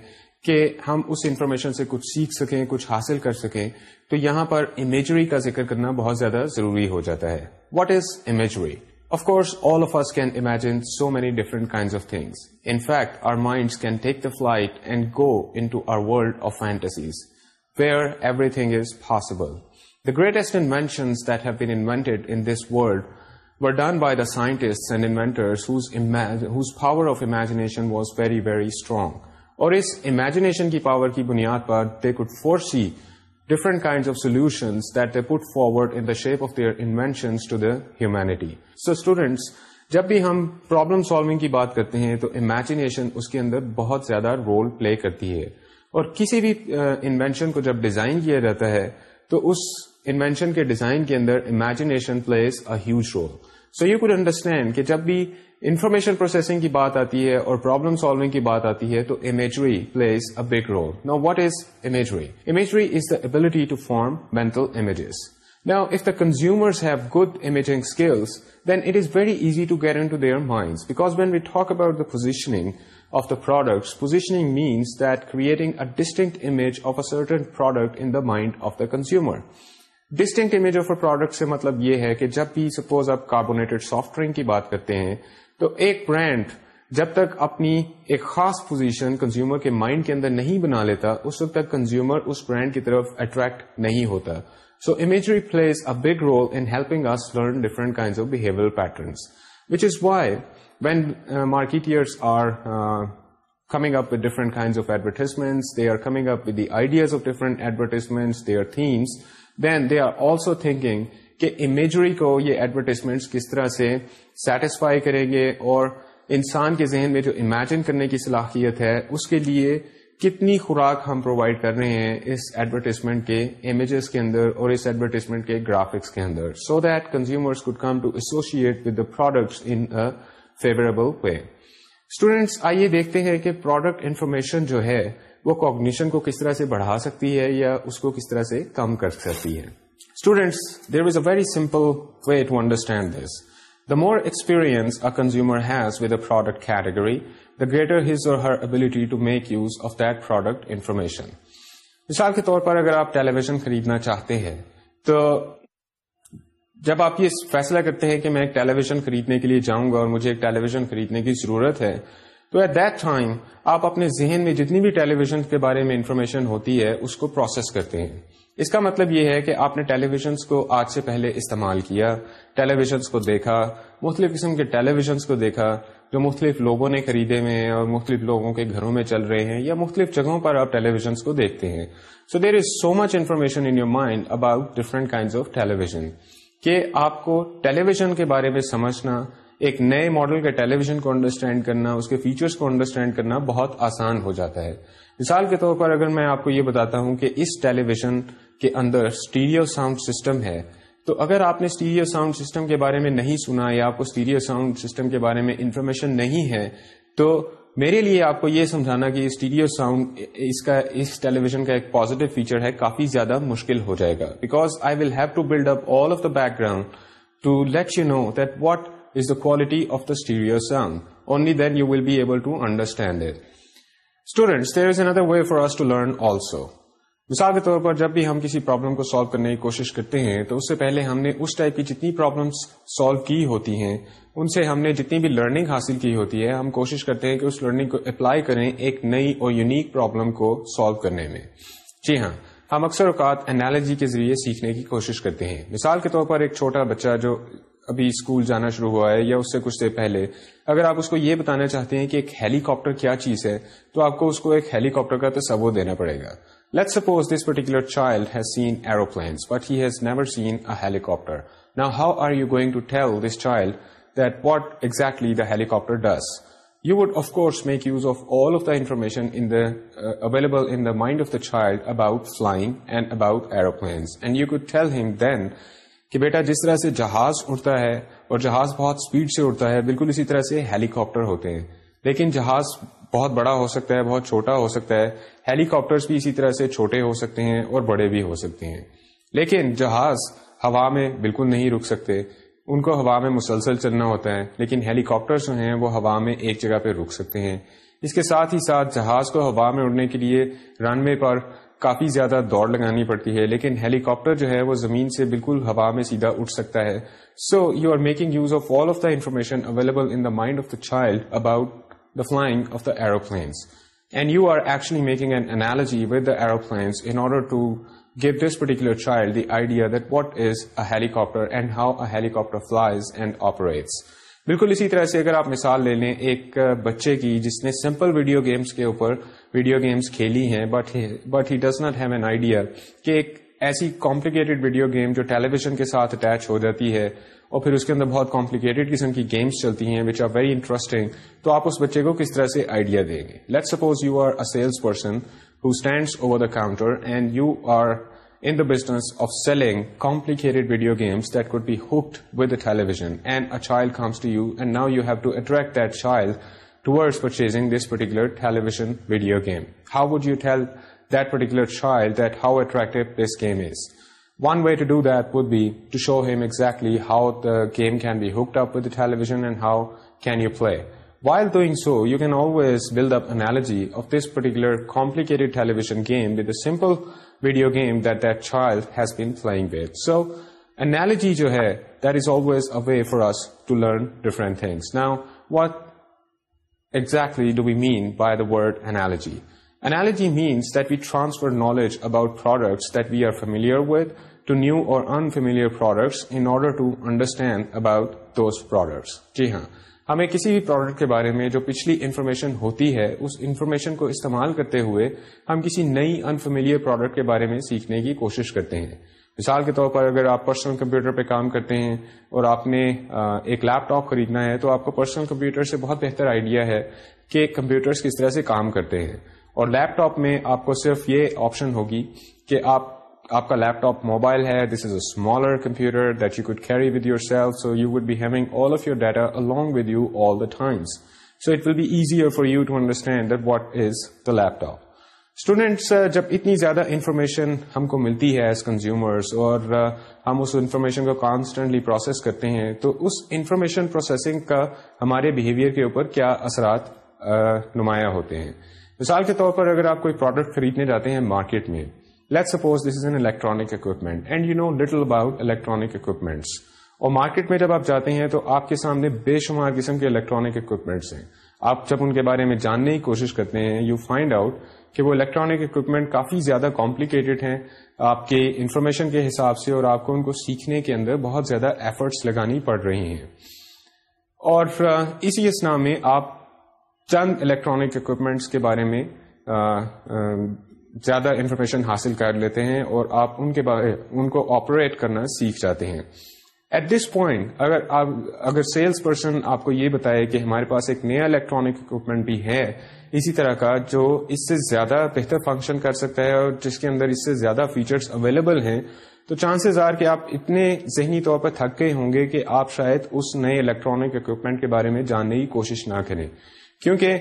کہ ہم اس انفارمیشن سے کچھ سیکھ سکیں کچھ حاصل کر سکیں تو یہاں پر امیجری کا ذکر کرنا بہت زیادہ ضروری ہو جاتا ہے what is imagery of course all of us can imagine so many different kind of things in fact our minds can take the flight and go into our world of fantasies where everything is possible the greatest inventions that have been invented in this world were done by the scientists and inventors whose, whose power of imagination was very, very strong. اور اس imagination کی power کی بنیاد پر the forces put forward in the shape of دیئرشنٹی so students جب بھی ہم problem سالوگ کی بات کرتے ہیں تو امیجینیشن اس کے اندر بہت زیادہ رول پلے کرتی ہے اور کسی بھی انوینشن کو جب ڈیزائن کیا جاتا ہے تو اس انوینشن کے ڈیزائن کے اندر imagination plays a huge role so you could understand کہ جب بھی انفارمیشن پروسیسنگ کی بات آتی ہے اور پرابلم سالونگ کی بات آتی ہے تو imagery plays a big role نا what is imagery imagery is the ability to form mental images Now, if the consumers have good imaging skills, then it is very easy to get into their minds. Because when we talk about the positioning of the products, positioning means that creating a distinct image of a certain product in the mind of the consumer. Distinct image of a product سے مطلب یہ ہے کہ جب بھی suppose آپ carbonated soft drink کی بات کرتے ہیں تو ایک برانڈ جب تک اپنی ایک خاص پوزیشن کنزیومر کے مائنڈ کے اندر نہیں بنا لیتا اس وقت تک کنزیومر اس برانڈ کی طرف اٹریکٹ نہیں ہوتا so imagery plays a big role in helping us learn different kind of behaviour patterns which is why when marketers are coming up they are coming up with the ideas of different or themes then they are also thinking کہ imagery کو یہ advertisement کس طرح سے satisfy کریں گے اور انسان کے ذہن میں جو امیجن کرنے کی صلاحیت ہے اس کے لیے کتنی خوراک ہم پرووائڈ کر رہے ہیں اس ایڈورٹیزمنٹ کے امیجز کے اندر اور اس ایڈورٹیزمنٹ کے گرافکس کے اندر so that consumers could come to associate with the product in favourable way students آئیے دیکھتے ہیں کہ پروڈکٹ انفارمیشن جو ہے وہ کوگنیشن کو کس طرح سے بڑھا سکتی ہے یا اس کو کس طرح سے کم کر سکتی ہے students there is a very simple way to understand this the more experience consumer has with a product category the greater his or her ability to make use of that product information مثال کے طور پر اگر آپ ٹیلی vision خریدنا چاہتے ہیں تو جب آپ یہ فیصلہ کرتے ہیں کہ میں ایک ٹیلی ویژن خریدنے کے لیے جاؤں گا اور مجھے ایک ٹیلی ویژن خریدنے کی ضرورت ہے تو ایٹ دیٹ ٹائم آپ اپنے ذہن میں جتنی بھی ٹیلی ویژن کے بارے میں انفارمیشن ہوتی ہے اس کو پروسیس کرتے ہیں اس کا مطلب یہ ہے کہ آپ نے ٹیلی ویژنس کو آج سے پہلے استعمال کیا ٹیلی ویژنس کو دیکھا مختلف قسم کے ٹیلی ویژنس کو دیکھا جو مختلف لوگوں نے خریدے ہوئے ہیں اور مختلف لوگوں کے گھروں میں چل رہے ہیں یا مختلف جگہوں پر آپ ٹیلی ویژنس کو دیکھتے ہیں so there is so much information in your mind about different kind of television کہ آپ کو ٹیلی ویژن کے بارے میں سمجھنا ایک نئے ماڈل کے ٹیلی ویژن کو انڈرسٹینڈ کرنا اس کے فیچرس کو انڈرسٹینڈ کرنا بہت آسان ہو جاتا ہے مثال کے طور پر اگر میں آپ کو یہ بتاتا ہوں کہ اس ٹیلی ویژن کے اندر اسٹیریو ساؤنڈ سسٹم ہے تو اگر آپ نے اسٹیریو ساؤنڈ سسٹم کے بارے میں نہیں سنا یا آپ کو اسٹیریو ساؤنڈ سسٹم کے بارے میں انفارمیشن نہیں ہے تو میرے لیے آپ کو یہ سمجھانا کہ اسٹیریو ساؤنڈ اس کا اس ٹیلی ویژن کا ایک پازیٹو فیچر ہے کافی زیادہ مشکل ہو جائے گا because I will have to build up all of the background to let you know that what is the quality of the stereo sound. Only then you will be able to understand it. Students, there is another way for us to learn also. مثال کے طور پر جب بھی ہم کسی problem کو solve کرنے کی کوشش کرتے ہیں تو اس سے پہلے ہم نے اس ٹائپ کی جتنی پرابلمس سالو کی ہوتی ہیں ان سے ہم نے جتنی بھی لرننگ حاصل کی ہوتی ہے ہم کوشش کرتے ہیں کہ اس لرننگ کو اپلائی کریں ایک نئی اور یونیک پرابلم کو سالو کرنے میں جی ہاں ہم اکثر اوقات انالوجی کے ذریعے سیکھنے کی کوشش کرتے ہیں مثال کے طور پر ایک چھوٹا بچہ جو ابھی اسکول جانا شروع ہوا ہے یا اس سے کچھ دیر پہلے اگر آپ اس کو یہ بتانا چاہتے ہیں کہ ایک ہیلی کاپٹر کیا چیز ہے تو آپ کو اس کو ایک ہیلی کاپٹر کا تصور دینا پڑے گا let suppose this particular child has seen aeroplanes but has never seen a helicopter نا how are you going to tell this child that what exactly the helicopter does you would of course make use of all of the information available in the mind of the child about flying and about aeroplanes and you could tell him then کہ بیٹا جس طرح سے جہاز اڑتا ہے اور جہاز بہت speed سے اڑتا ہے بالکل اسی طرح سے ہیلی کاپٹر ہوتے ہیں لیکن جہاز بہت بڑا ہو سکتا ہے بہت چھوٹا ہو سکتا ہے ہیلی کاپٹر بھی اسی طرح سے چھوٹے ہو سکتے ہیں اور بڑے بھی ہو سکتے ہیں لیکن جہاز ہوا میں بالکل نہیں رک سکتے ان کو ہوا میں مسلسل چلنا ہوتا ہے لیکن ہیلی کاپٹر جو ہیں وہ ہوا میں ایک جگہ پہ رک سکتے ہیں اس کے ساتھ ہی ساتھ جہاز کو ہوا میں اڑنے کے لیے رن وے پر کافی زیادہ دوڑ لگانی پڑتی ہے لیکن ہیلی کاپٹر جو ہے وہ زمین سے بالکل ہوا میں سیدھا اٹھ سکتا ہے so you are making use of all of the information available in the mind of the child about the flying of the aeroplanes and you are actually making an analogy with the aeroplanes in order to give this particular child the idea that what is a helicopter and how a helicopter flies and operates بالکل اسی طرح سے اگر آپ مثال لے لیں ایک بچے کی جس نے سمپل ویڈیو گیمز کے اوپر ویڈیو گیمز کھیلی ہیں but he does not have an idea کہ ایک ایسی کمپلیکیٹڈ ویڈیو گیم جو ٹیلی ویژن کے ساتھ اٹیچ ہو جاتی ہے اور پھر اس کے اندر بہت کمپلیکیٹڈ قسم کی گیمس چلتی ہیں وچ آر ویری انٹرسٹنگ تو آپ اس بچے کو کس طرح سے آئیڈیا دیں گے let suppose you are a sales person who stands over the counter and you are in the business of selling complicated video games that could be hooked with a television, and a child comes to you and now you have to attract that child towards purchasing this particular television video game. How would you tell that particular child that how attractive this game is? One way to do that would be to show him exactly how the game can be hooked up with the television and how can you play. While doing so, you can always build up analogy of this particular complicated television game with a simple video game that that child has been playing with so analogy جو ہے that is always a way for us to learn different things now what exactly do we mean by the word analogy analogy means that we transfer knowledge about products that we are familiar with to new or unfamiliar products in order to understand about those products جی ہاں ہمیں کسی بھی product کے بارے میں جو پچھلی information ہوتی ہے اس انفارمیشن کو استعمال کرتے ہوئے ہم کسی نئی انفیملیئر پروڈکٹ کے بارے میں سیکھنے کی کوشش کرتے ہیں مثال کے طور پر اگر آپ پرسنل کمپیوٹر پہ کام کرتے ہیں اور آپ نے ایک لیپ ٹاپ خریدنا ہے تو آپ کو پرسنل کمپیوٹر سے بہت بہتر آئیڈیا ہے کہ کمپیوٹرز کس طرح سے کام کرتے ہیں اور لیپ ٹاپ میں آپ کو صرف یہ آپشن ہوگی کہ آپ آپ کا لیپ ٹاپ موبائل ہے this is a smaller computer that you could carry with yourself so you would be having all of your data along with you all the times so it will be easier for you to understand that what is the laptop students جب اتنی زیادہ information ہم کو ملتی ہے as consumers اور uh, ہم اس انفارمیشن کو کانسٹنٹلی پروسیس کرتے ہیں تو اس انفارمیشن پروسیسنگ کا ہمارے بہیویئر کے اوپر کیا اثرات uh, نمایاں ہوتے ہیں مثال کے طور پر اگر آپ کوئی پروڈکٹ خریدنے جاتے ہیں مارکیٹ میں let suppose this is an equipment and you know little about electronic equipments اور مارکیٹ میں جب آپ جاتے ہیں تو آپ کے سامنے بے شمار قسم کے الیکٹرانک اکوپمنٹس ہیں آپ جب ان کے بارے میں جاننے کی کوشش کرتے ہیں یو فائنڈ آؤٹ کہ وہ الیکٹرانک اکوپمنٹ کافی زیادہ کمپلیکیٹڈ ہیں آپ کے انفارمیشن کے حساب سے اور آپ کو ان کو سیکھنے کے اندر بہت زیادہ ایفرٹس لگانی پڑ رہی ہیں اور اسی اسنا میں آپ چند الیکٹرانک اکوپمنٹس کے بارے میں زیادہ انفارمیشن حاصل کر لیتے ہیں اور آپ ان کے بارے ان کو آپریٹ کرنا سیکھ جاتے ہیں ایٹ دس پوائنٹ اگر آپ اگر سیلس پرسن آپ کو یہ بتائے کہ ہمارے پاس ایک نیا الیکٹرانک اکوپمنٹ بھی ہے اسی طرح کا جو اس سے زیادہ بہتر فنکشن کر سکتا ہے اور جس کے اندر اس سے زیادہ فیچرس اویلیبل ہیں تو چانسز آر کہ آپ اتنے ذہنی طور پر تھک گئے ہوں گے کہ آپ شاید اس نئے الیکٹرانک اکوپمنٹ کے بارے میں جاننے کی کوشش نہ کریں کیونکہ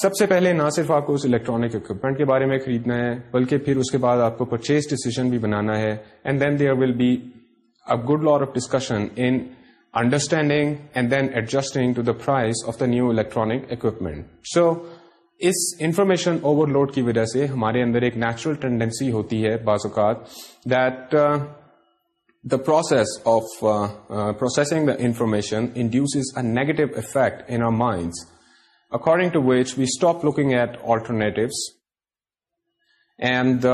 سب سے پہلے نہ صرف آپ کو اس الیکٹرانک اکوپمنٹ کے بارے میں خریدنا ہے بلکہ پھر اس کے بعد آپ کو پرچیز ڈیسیزن بھی بنانا ہے and then there will be a good lot of discussion in understanding and then adjusting to the price of the new electronic equipment so us information over load کی وجہ سے ہمارے اندر ایک نیچرل ٹینڈینسی ہوتی ہے بعض اوقات that the process of processing the information is a negative effect in minds according to which we stop looking at alternate and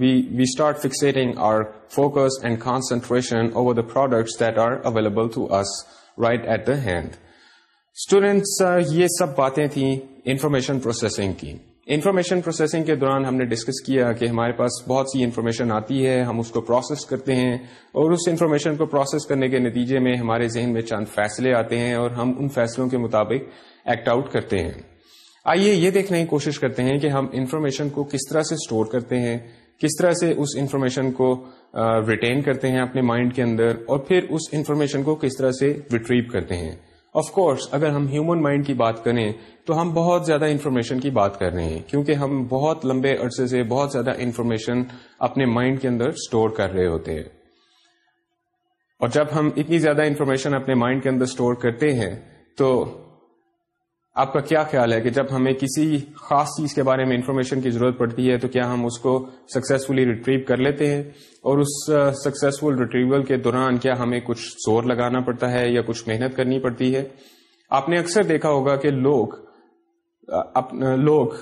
we start fixing our focus and concentration over the products that are available to us right at the hand students یہ سب باتیں تھیں information processing کی information processing کے دوران ہم نے discuss کیا کہ ہمارے پاس بہت سی انفارمیشن آتی ہے ہم اس کو پروسیس کرتے ہیں اور اس انفارمیشن کو پروسیس کرنے کے نتیجے میں ہمارے ذہن میں چند فیصلے آتے ہیں اور ہم ان فیصلوں کے مطابق ایکٹ آؤٹ کرتے ہیں آئیے یہ دیکھنے کی کوشش کرتے ہیں کہ ہم انفارمیشن کو کس طرح سے اسٹور کرتے ہیں کس طرح سے اس انفارمیشن کو ریٹین کرتے ہیں اپنے مائنڈ کے اندر اور پھر اس انفارمیشن کو کس طرح سے ریٹریو کرتے ہیں آف کورس اگر ہم ہیومن مائنڈ کی بات کریں تو ہم بہت زیادہ انفارمیشن کی بات کر رہے ہیں کیونکہ ہم بہت لمبے عرصے سے بہت زیادہ انفارمیشن اپنے مائنڈ کے اندر اسٹور کر رہے ہوتے ہیں اور جب ہم اتنی زیادہ انفارمیشن اپنے مائنڈ کے اندر اسٹور کرتے ہیں تو آپ کا کیا خیال ہے کہ جب ہمیں کسی خاص چیز کے بارے میں انفارمیشن کی ضرورت پڑتی ہے تو کیا ہم اس کو سکسیزفلی ریٹریو کر لیتے ہیں اور اس سکسیزفل ریٹریول کے دوران کیا ہمیں کچھ زور لگانا پڑتا ہے یا کچھ محنت کرنی پڑتی ہے آپ نے اکثر دیکھا ہوگا کہ لوگ لوگ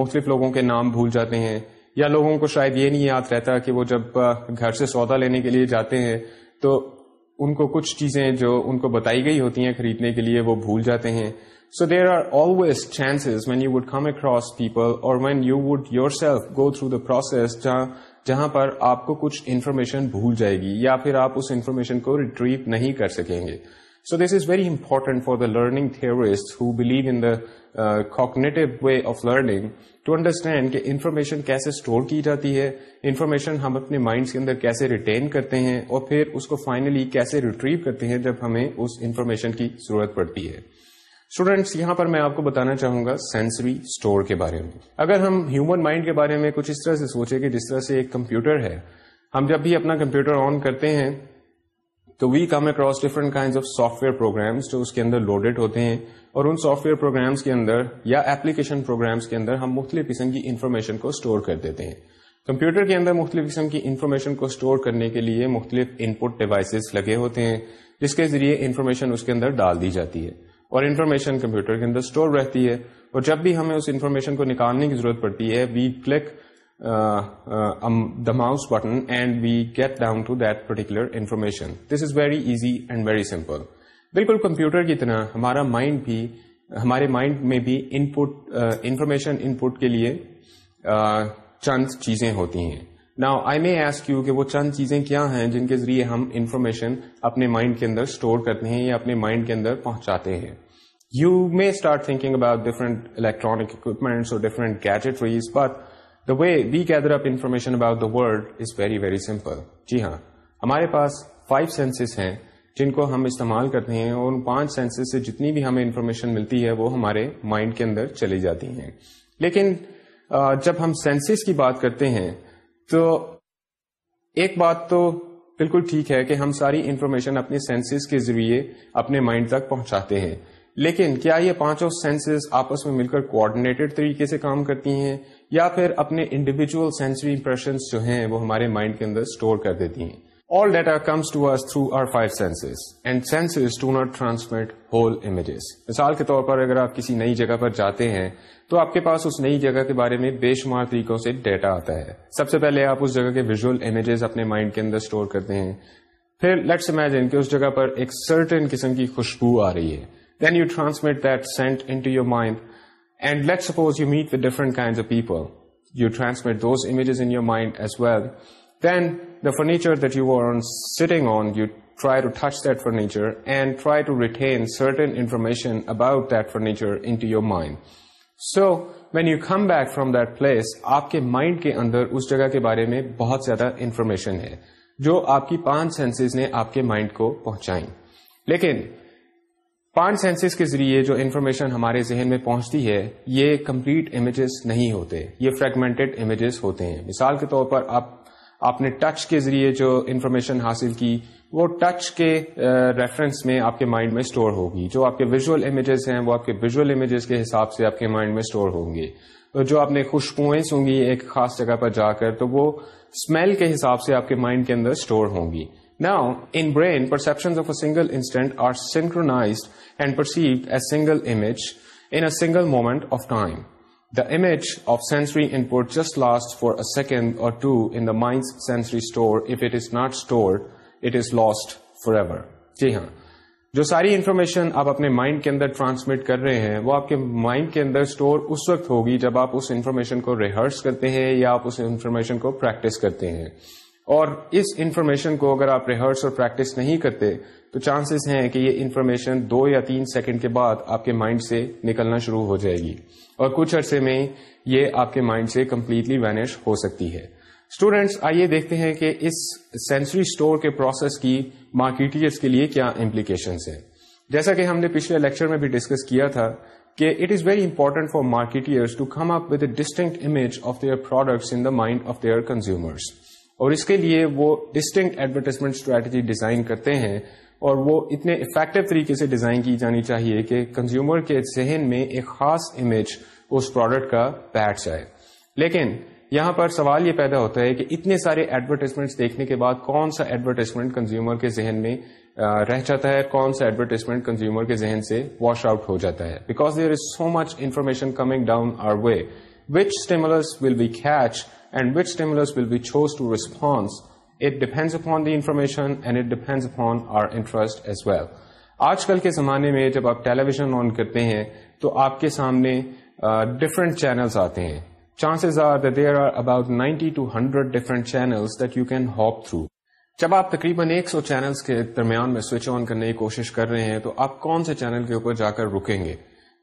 مختلف لوگوں کے نام بھول جاتے ہیں یا لوگوں کو شاید یہ نہیں یاد رہتا کہ وہ جب گھر سے سودا لینے کے لیے جاتے ہیں تو ان کو کچھ چیزیں جو ان کو بتائی گئی ہوتی ہیں خریدنے کے لیے وہ بھول جاتے ہیں so there are always chances when you would come across people or when you would yourself go through the process جہاں پر آپ کو کچھ انفارمیشن بھول جائے گی یا پھر آپ اس انفارمیشن کو ریٹریو نہیں کر سکیں گے so this is very important for the learning theorists who believe in coming to understand کہ انفارمیشن کیسے اسٹور کی جاتی ہے انفارمیشن ہم اپنے مائنڈس کے اندر کیسے ریٹین کرتے ہیں اور پھر اس کو فائنلی کیسے ریٹریو کرتے ہیں جب ہمیں اس انفارمیشن کی ضرورت پڑتی ہے اسٹوڈینٹس یہاں پر میں آپ کو بتانا چاہوں گا سینسری اسٹور کے بارے میں اگر ہم ہیومن مائنڈ کے بارے میں کچھ اس طرح سے سوچیں کہ جس طرح سے ایک کمپیوٹر ہے ہم جب بھی اپنا کمپیوٹر آن کرتے ہیں تو we come across different kind of software programs جو اس کے اندر لوڈیڈ ہوتے ہیں اور ان سافٹ ویئر پروگرامس کے اندر یا ایپلیکیشن پروگرامس کے اندر ہم مختلف قسم کی انفارمیشن کو اسٹور کر دیتے ہیں کمپیوٹر کے اندر مختلف قسم کی انفارمیشن کو اسٹور کرنے کے لیے مختلف ان پٹ ڈیوائسز لگے ہوتے ہیں جس کے ذریعے انفارمیشن اس کے اندر ڈال دی جاتی ہے اور انفارمیشن کمپیوٹر کے اندر اسٹور رہتی ہے اور جب بھی ہمیں اس انفارمیشن کو نکالنے کی ضرورت پڑتی ہے we click button and we get down to particular information this is very easy and very simple بالکل کمپیوٹر کی طرح ہمارا مائنڈ بھی ہمارے مائنڈ میں بھی انپوٹ انفارمیشن انپوٹ کے لیے uh, چند چیزیں ہوتی ہیں نا آئی مے ایسک یو کہ وہ چند چیزیں کیا ہیں جن کے ذریعے ہم انفارمیشن اپنے مائنڈ کے اندر اسٹور کرتے ہیں یا اپنے مائنڈ کے اندر پہنچاتے ہیں you may start thinking about different electronic equipments or different gadgetries but the way we gather up information about the world is very very simple جی ہاں ہمارے پاس فائیو سینسز ہیں جن کو ہم استعمال کرتے ہیں اور ان پانچ سینسز سے جتنی بھی ہمیں انفارمیشن ملتی ہے وہ ہمارے مائنڈ کے اندر چلی جاتی ہیں لیکن جب ہم سینسز کی بات کرتے ہیں تو ایک بات تو بالکل ٹھیک ہے کہ ہم ساری انفارمیشن اپنے سینسز کے ذریعے اپنے مائنڈ تک پہنچاتے ہیں لیکن کیا یہ پانچوں سینسز آپس میں مل کر کوآڈینیٹڈ طریقے سے کام کرتی ہیں یا پھر اپنے انڈیویجل امپریشنس جو ہیں وہ ہمارے مائنڈ کے اندر اسٹور کر دیتی ہیں all data comes to us through our five senses and senses do not transmit whole images مثال کے طور پر اگر آپ کسی نئی جگہ پر جاتے ہیں تو آپ کے پاس اس نئی جگہ کے بارے میں بے شمار طریقوں سے ڈیٹا آتا ہے سب سے پہلے آپ اس جگہ کے ویژل امیجز اپنے مائنڈ کے اندر اسٹور کرتے ہیں پھر لیٹس امیجن کہ اس جگہ پر ایک سرٹن قسم کی خوشبو آ رہی ہے then you transmit that scent انائنڈ and let suppose you might want cause well then the furniture and try to retain certain information about that furniture into your mind so when you come back from that place آپ کے mind کے اندر اس جگہ کے بارے میں بہت زیادہ انفارمیشن ہے جو آپ کی پانچ سینس نے آپ کے مائنڈ کو پہنچائی لیکن پانچ سینسز کے ذریعے جو انفارمیشن ہمارے ذہن میں پہنچتی ہے یہ کمپلیٹ امیجز نہیں ہوتے یہ فریگمنٹڈ امیجز ہوتے ہیں مثال کے طور پر آپ آپ نے ٹچ کے ذریعے جو انفارمیشن حاصل کی وہ ٹچ کے ریفرنس میں آپ کے مائنڈ میں اسٹور ہوگی جو آپ کے ویژول امیجز ہیں وہ آپ کے ویژول امیجز کے حساب سے آپ کے مائنڈ میں اسٹور ہوں گے جو آپ نے خوشبوئیں پوائنٹس گی ایک خاص جگہ پر جا کر تو وہ اسمیل کے حساب سے آپ کے مائنڈ کے اندر اسٹور ہوں گی known brain پرسپشنگلائز and perceived image single moment of time sensory input just last for a second اور جو ساری انفارمیشن آپ اپنے مائنڈ کے اندر ٹرانسمٹ کر رہے ہیں وہ آپ کے مائنڈ کے اندر اسٹور اس وقت ہوگی جب آپ اس انفارمیشن کو ریہرس کرتے ہیں یا آپ اس انفارمیشن کو پریکٹس کرتے ہیں اور اس انفارمیشن کو اگر آپ ریہرس اور پریکٹس نہیں کرتے تو چانسز ہیں کہ یہ انفارمیشن دو یا تین سیکنڈ کے بعد آپ کے مائنڈ سے نکلنا شروع ہو جائے گی اور کچھ عرصے میں یہ آپ کے مائنڈ سے کمپلیٹلی وینش ہو سکتی ہے اسٹوڈینٹس آئیے دیکھتے ہیں کہ اس سینسری اسٹور کے پروسیس کی مارکیٹرس کے لیے کیا امپلیکیشنس ہیں جیسا کہ ہم نے پچھلے لیکچر میں بھی ڈسکس کیا تھا کہ it is very important for marketers to come up with distinct image of their products in the mind of their consumers اور اس کے لیے وہ ڈسٹنگ ایڈورٹیزمنٹ اسٹریٹجی ڈیزائن کرتے ہیں اور وہ اتنے افیکٹو طریقے سے ڈیزائن کی جانی چاہیے کہ کنزیومر کے ذہن میں ایک خاص امیج اس پروڈکٹ کا بیٹھ جائے لیکن یہاں پر سوال یہ پیدا ہوتا ہے کہ اتنے سارے ایڈورٹیزمنٹ دیکھنے کے بعد کون سا ایڈورٹیزمنٹ کنزیومر کے ذہن میں رہ جاتا ہے کون سا ایڈورٹیزمنٹ کنزیومر کے ذہن سے واش آؤٹ ہو جاتا ہے because there is so much information coming down our way which stimulus will be catch information and it depends upon our interest as well آج کل کے زمانے میں جب آپ ٹیلیویژن آن کرتے ہیں تو آپ کے سامنے ڈفرینٹ چینلس آتے ہیں chances are there are about ninety to hundred different that you can hop through جب آپ تقریباً ایک سو چینلس کے درمیان میں سوئچ آن کرنے کی کوشش کر رہے ہیں تو آپ کون سے چینل کے اوپر جا کر رکیں گے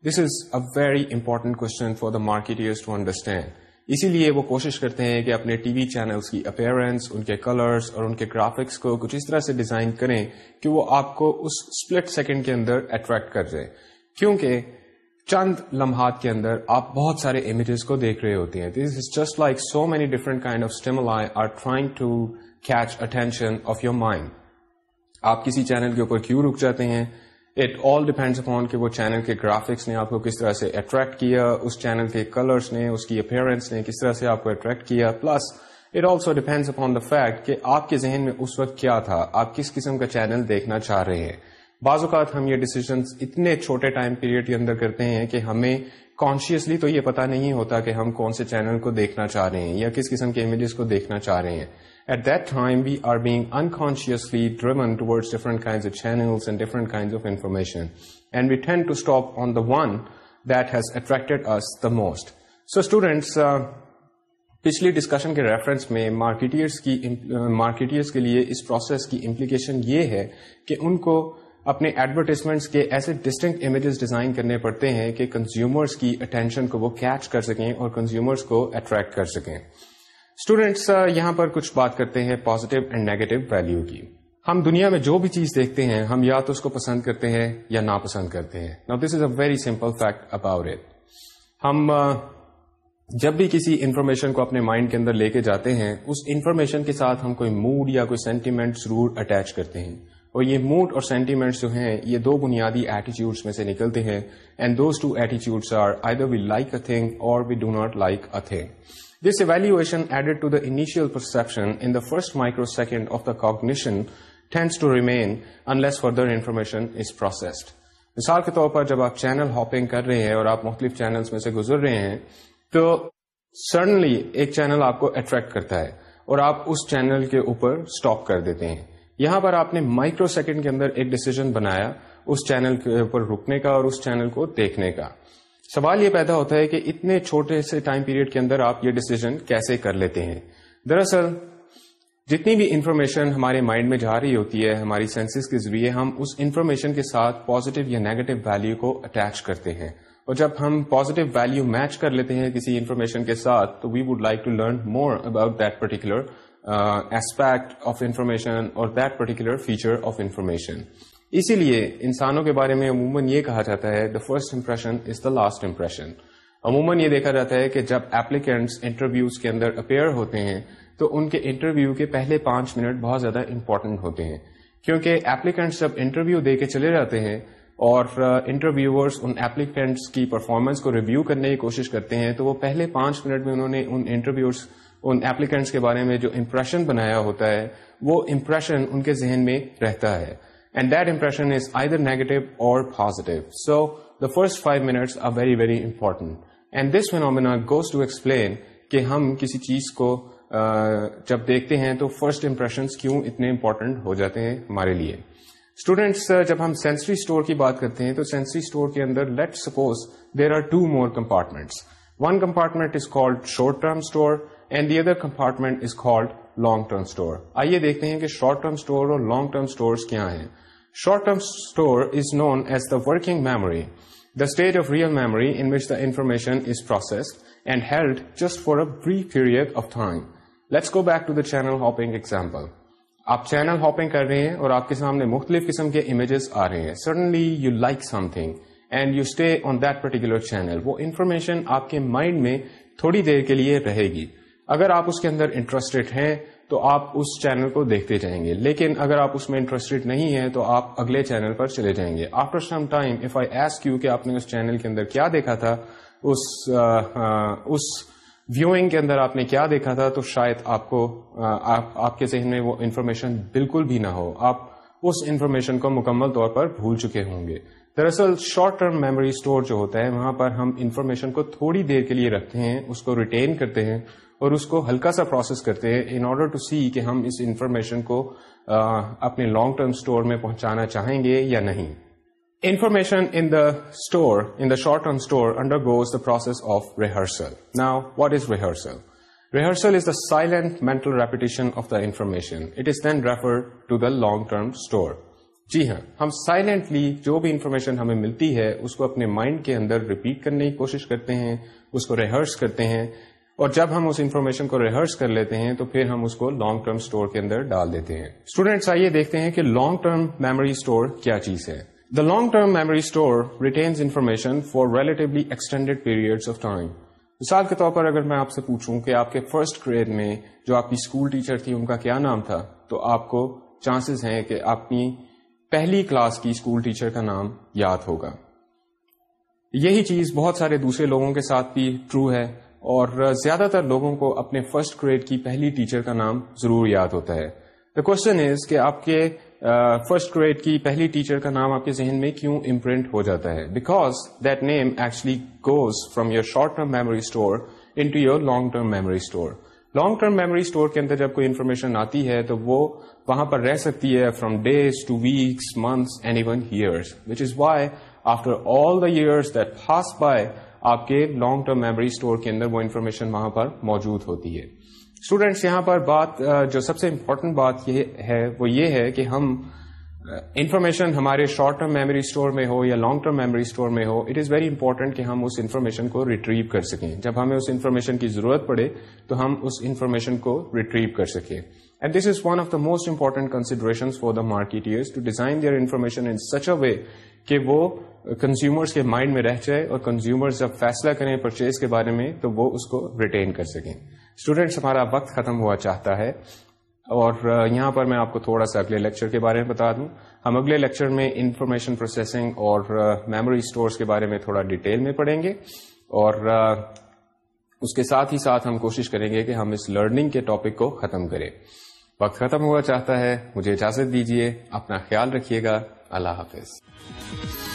this is a very important question for the market to understand اسی لیے وہ کوشش کرتے ہیں کہ اپنے ٹی وی چینلس کی اپیئرنس ان کے کلرس اور ان کے گرافکس کو کچھ اس طرح سے ڈیزائن کریں کہ وہ آپ کو اس سپلٹ سیکنڈ کے اندر اٹریکٹ کر جائے کیونکہ چند لمحات کے اندر آپ بہت سارے امیجز کو دیکھ رہے ہوتے ہیں this is just like so many different kind of stimuli are trying to catch attention of your mind آپ کسی چینل کے اوپر کیوں رک جاتے ہیں اٹ آل ڈیپینڈس اپون کہ وہ چینل کے گرافکس نے آپ کو کس طرح سے اٹریکٹ کیا اس چینل کے کلرس نے اس کی اپیئرنس نے کس طرح سے آپ کو اٹریکٹ کیا plus it also depends upon the fact کہ آپ کے ذہن میں اس وقت کیا تھا آپ کس قسم کا چینل دیکھنا چاہ رہے ہیں بعض اوقات ہم یہ ڈیسیزنس اتنے چھوٹے ٹائم پیریڈ کے اندر کرتے ہیں کہ ہمیں کانشیسلی تو یہ پتا نہیں ہوتا کہ ہم کون سے چینل کو دیکھنا چاہ رہے ہیں یا کس قسم کے امیجز کو دیکھنا چاہ رہے ہیں at that time we are channels unconsciously different of of information. Of information and we tend to stop on the one that has the the most so students پچھلی ڈسکشن کے ریفرنس میں marketers کی marketers کے لیے اس process کی implication یہ ہے کہ ان کو اپنے ایڈورٹیزمنٹس کے ایسے ڈسٹنکٹ امیجز ڈیزائن کرنے پڑتے ہیں کہ کنزیومرس کی اٹینشن کو وہ کیچ کر سکیں اور کنزیومرس کو اٹریکٹ کر سکیں اسٹوڈینٹس uh, یہاں پر کچھ بات کرتے ہیں پوزیٹو اینڈ نیگیٹو ویلو کی ہم دنیا میں جو بھی چیز دیکھتے ہیں ہم یا تو اس کو پسند کرتے ہیں یا ناپسند کرتے ہیں نا this is a very simple fact it ہم uh, جب بھی کسی انفارمیشن کو اپنے مائنڈ کے اندر لے کے جاتے ہیں اس انفارمیشن کے ساتھ ہم کوئی موڈ یا کوئی سینٹیمنٹ ضرور اٹیچ کرتے ہیں اور یہ موڈ اور سینٹیمنٹس جو ہیں یہ دو بنیادی ایٹیچیوڈس میں سے نکلتے ہیں and those two attitudes are I we like a thing اور we do not like a thing This evaluation added to the initial perception in the first microsecond of the cognition tends to remain unless further information is processed. مثال کے طور پر جب آپ channel hopping کر رہے ہیں اور آپ مختلف چینلز میں سے گزر رہے ہیں تو سڈنلی ایک چینل آپ کو اٹریکٹ کرتا ہے اور آپ اس چینل کے اوپر اسٹاپ کر دیتے ہیں یہاں پر آپ نے مائکرو سیکنڈ کے اندر ایک ڈیسیزن بنایا اس چینل کے اوپر رکنے کا اور اس چینل کو دیکھنے کا سوال یہ پیدا ہوتا ہے کہ اتنے چھوٹے سے ٹائم پیریڈ کے اندر آپ یہ ڈیسیزن کیسے کر لیتے ہیں دراصل جتنی بھی انفارمیشن ہمارے مائنڈ میں جا رہی ہوتی ہے ہماری سینسز کے ذریعے ہم اس انفارمیشن کے ساتھ پازیٹیو یا نیگیٹو ویلیو کو اٹیچ کرتے ہیں اور جب ہم پازیٹو ویلیو میچ کر لیتے ہیں کسی انفارمیشن کے ساتھ تو we would like to learn more about that particular aspect of information اور that particular feature of information اسی لیے انسانوں کے بارے میں عموماً یہ کہا جاتا ہے the first impression is the last impression عموماً یہ دیکھا جاتا ہے کہ جب ایپلیکینٹس انٹرویوز کے اندر اپیئر ہوتے ہیں تو ان کے انٹرویو کے پہلے پانچ منٹ بہت زیادہ امپورٹنٹ ہوتے ہیں کیونکہ ایپلیکینٹس جب انٹرویو دے کے چلے جاتے ہیں اور انٹرویورس ان ایپلیکینٹس کی پرفارمنس کو ریویو کرنے کی کوشش کرتے ہیں تو وہ پہلے پانچ منٹ میں انہوں نے ان انٹرویوز ان ایپلیکینٹس کے بارے میں جو امپریشن بنایا ہوتا ہے وہ امپریشن ان کے ذہن میں رہتا ہے and that impression is either negative اور positive so the first five minutes are very very And and this goes goes to explain کہ ہم کسی چیز کو جب دیکھتے ہیں تو فرسٹ امپریشن کیوں اتنے امپورٹنٹ ہو جاتے ہیں ہمارے لیے اسٹوڈینٹس جب ہم سینسری اسٹور کی بات کرتے ہیں تو سینسری اسٹور کے اندر let suppose there are two more compartments one compartment is called short term store and the other compartment is called long term store آئیے دیکھتے ہیں کہ شارٹ ٹرم اسٹور اور لانگ ٹرم اسٹور کیا ہیں short term store is known as the working memory the state of real memory in which the information is and held just for a period of let's go back to the channel hopping example آپ channel hopping کر رہے ہیں اور آپ کے سامنے مختلف قسم کے امیجز آ رہے ہیں suddenly you like something and you stay on that particular channel وہ انفارمیشن آپ کے مائنڈ میں تھوڑی دیر کے لیے رہے گی اگر آپ اس کے اندر انٹرسٹڈ ہیں تو آپ اس چینل کو دیکھتے جائیں گے لیکن اگر آپ اس میں انٹرسٹڈ نہیں ہیں تو آپ اگلے چینل پر چلے جائیں گے after some time if I کہ آپ نے اس چینل کے اندر کیا دیکھا تھا اس اس ویوئنگ کے اندر آپ نے کیا دیکھا تھا تو شاید آپ کو آپ کے ذہن میں وہ انفارمیشن بالکل بھی نہ ہو آپ اس انفارمیشن کو مکمل طور پر بھول چکے ہوں گے دراصل شارٹ ٹرم میموری اسٹور جو ہوتا ہے وہاں پر ہم انفارمیشن کو تھوڑی دیر کے لیے رکھتے ہیں اس کو ریٹین کرتے ہیں اور اس کو ہلکا سا پروسیس کرتے ہیں ان آرڈر ٹو سی کہ ہم اس انفارمیشن کو اپنے لانگ ٹرم اسٹور میں پہنچانا چاہیں گے یا نہیں information goes the process of process now what is rehearsal is rehearsal rehearsal is the silent mental repetition of the information it is then referred to the long جی ہاں ہم silently جو بھی انفارمیشن ہمیں ملتی ہے اس کو اپنے مائنڈ کے اندر ریپیٹ کرنے کی کوشش کرتے ہیں اس کو ریہرس کرتے ہیں اور جب ہم اس انفارمیشن کو ریہرس کر لیتے ہیں تو پھر ہم اس کو لانگ ٹرم اسٹور کے اندر ڈال دیتے ہیں اسٹوڈینٹس آئیے دیکھتے ہیں کہ لانگ ٹرم میموری اسٹور کیا چیز ہے the long term memory store retains information for extended period of time مثال کے طور پر اگر میں آپ سے پوچھوں کہ آپ کے فرسٹ گریڈ میں جو آپ کی اسکول ٹیچر تھی ان کا کیا نام تھا تو آپ کو چانسز ہیں کہ آپ کی پہلی کلاس کی اسکول ٹیچر کا نام یاد ہوگا یہی چیز بہت سارے دوسرے لوگوں کے ساتھ بھی ٹرو ہے اور زیادہ تر لوگوں کو اپنے فرسٹ گریڈ کی پہلی ٹیچر کا نام ضرور یاد ہوتا ہے دا کوشچن از کہ آپ کے فرسٹ گریڈ کی پہلی ٹیچر کا نام آپ کے ذہن میں کیوں امپرنٹ ہو جاتا ہے because that name actually goes from your short term memory store into your long term memory store long term memory store کے اندر جب کوئی انفارمیشن آتی ہے تو وہ وہاں پر رہ سکتی ہے from days to weeks months and even years which is why after all the years that pass by آپ کے لانگ ٹرم میموری اسٹور کے اندر وہ انفارمیشن وہاں پر موجود ہوتی ہے اسٹوڈینٹس یہاں پر بات جو سب سے امپورٹنٹ بات یہ ہے وہ یہ ہے کہ ہم انفارمیشن ہمارے شارٹ ٹرم میموری اسٹور میں ہو یا لانگ ٹرم میموری اسٹور میں ہو اٹ از ویری امپورٹنٹ کہ ہم اس انفارمیشن کو ریٹریو کر سکیں جب ہمیں اس انفارمیشن کی ضرورت پڑے تو ہم اس انفارمیشن کو ریٹریو کر سکیں and this is one of the most important consideration for the marketer to design their information in such a way کہ وہ کنزیومرس کے مائنڈ میں رہ جائے اور کنزیومرس جب فیصلہ کریں پرچیز کے بارے میں تو وہ اس کو ریٹین کر سکیں اسٹوڈینٹس ہمارا وقت ختم ہوا چاہتا ہے اور یہاں پر میں آپ کو تھوڑا سا اگلے لیکچر کے بارے میں بتا دوں ہم اگلے لیکچر میں انفارمیشن پروسیسنگ اور میموری اسٹورس کے بارے میں تھوڑا ڈیٹیل میں پڑھیں گے اور اس کے ساتھ ہی ساتھ ہم کوشش کریں گے کہ ہم اس لرننگ کے ٹاپک کو ختم کریں وقت ختم ہوا چاہتا ہے مجھے اجازت دیجیے اپنا خیال رکھیے گا اللہ حافظ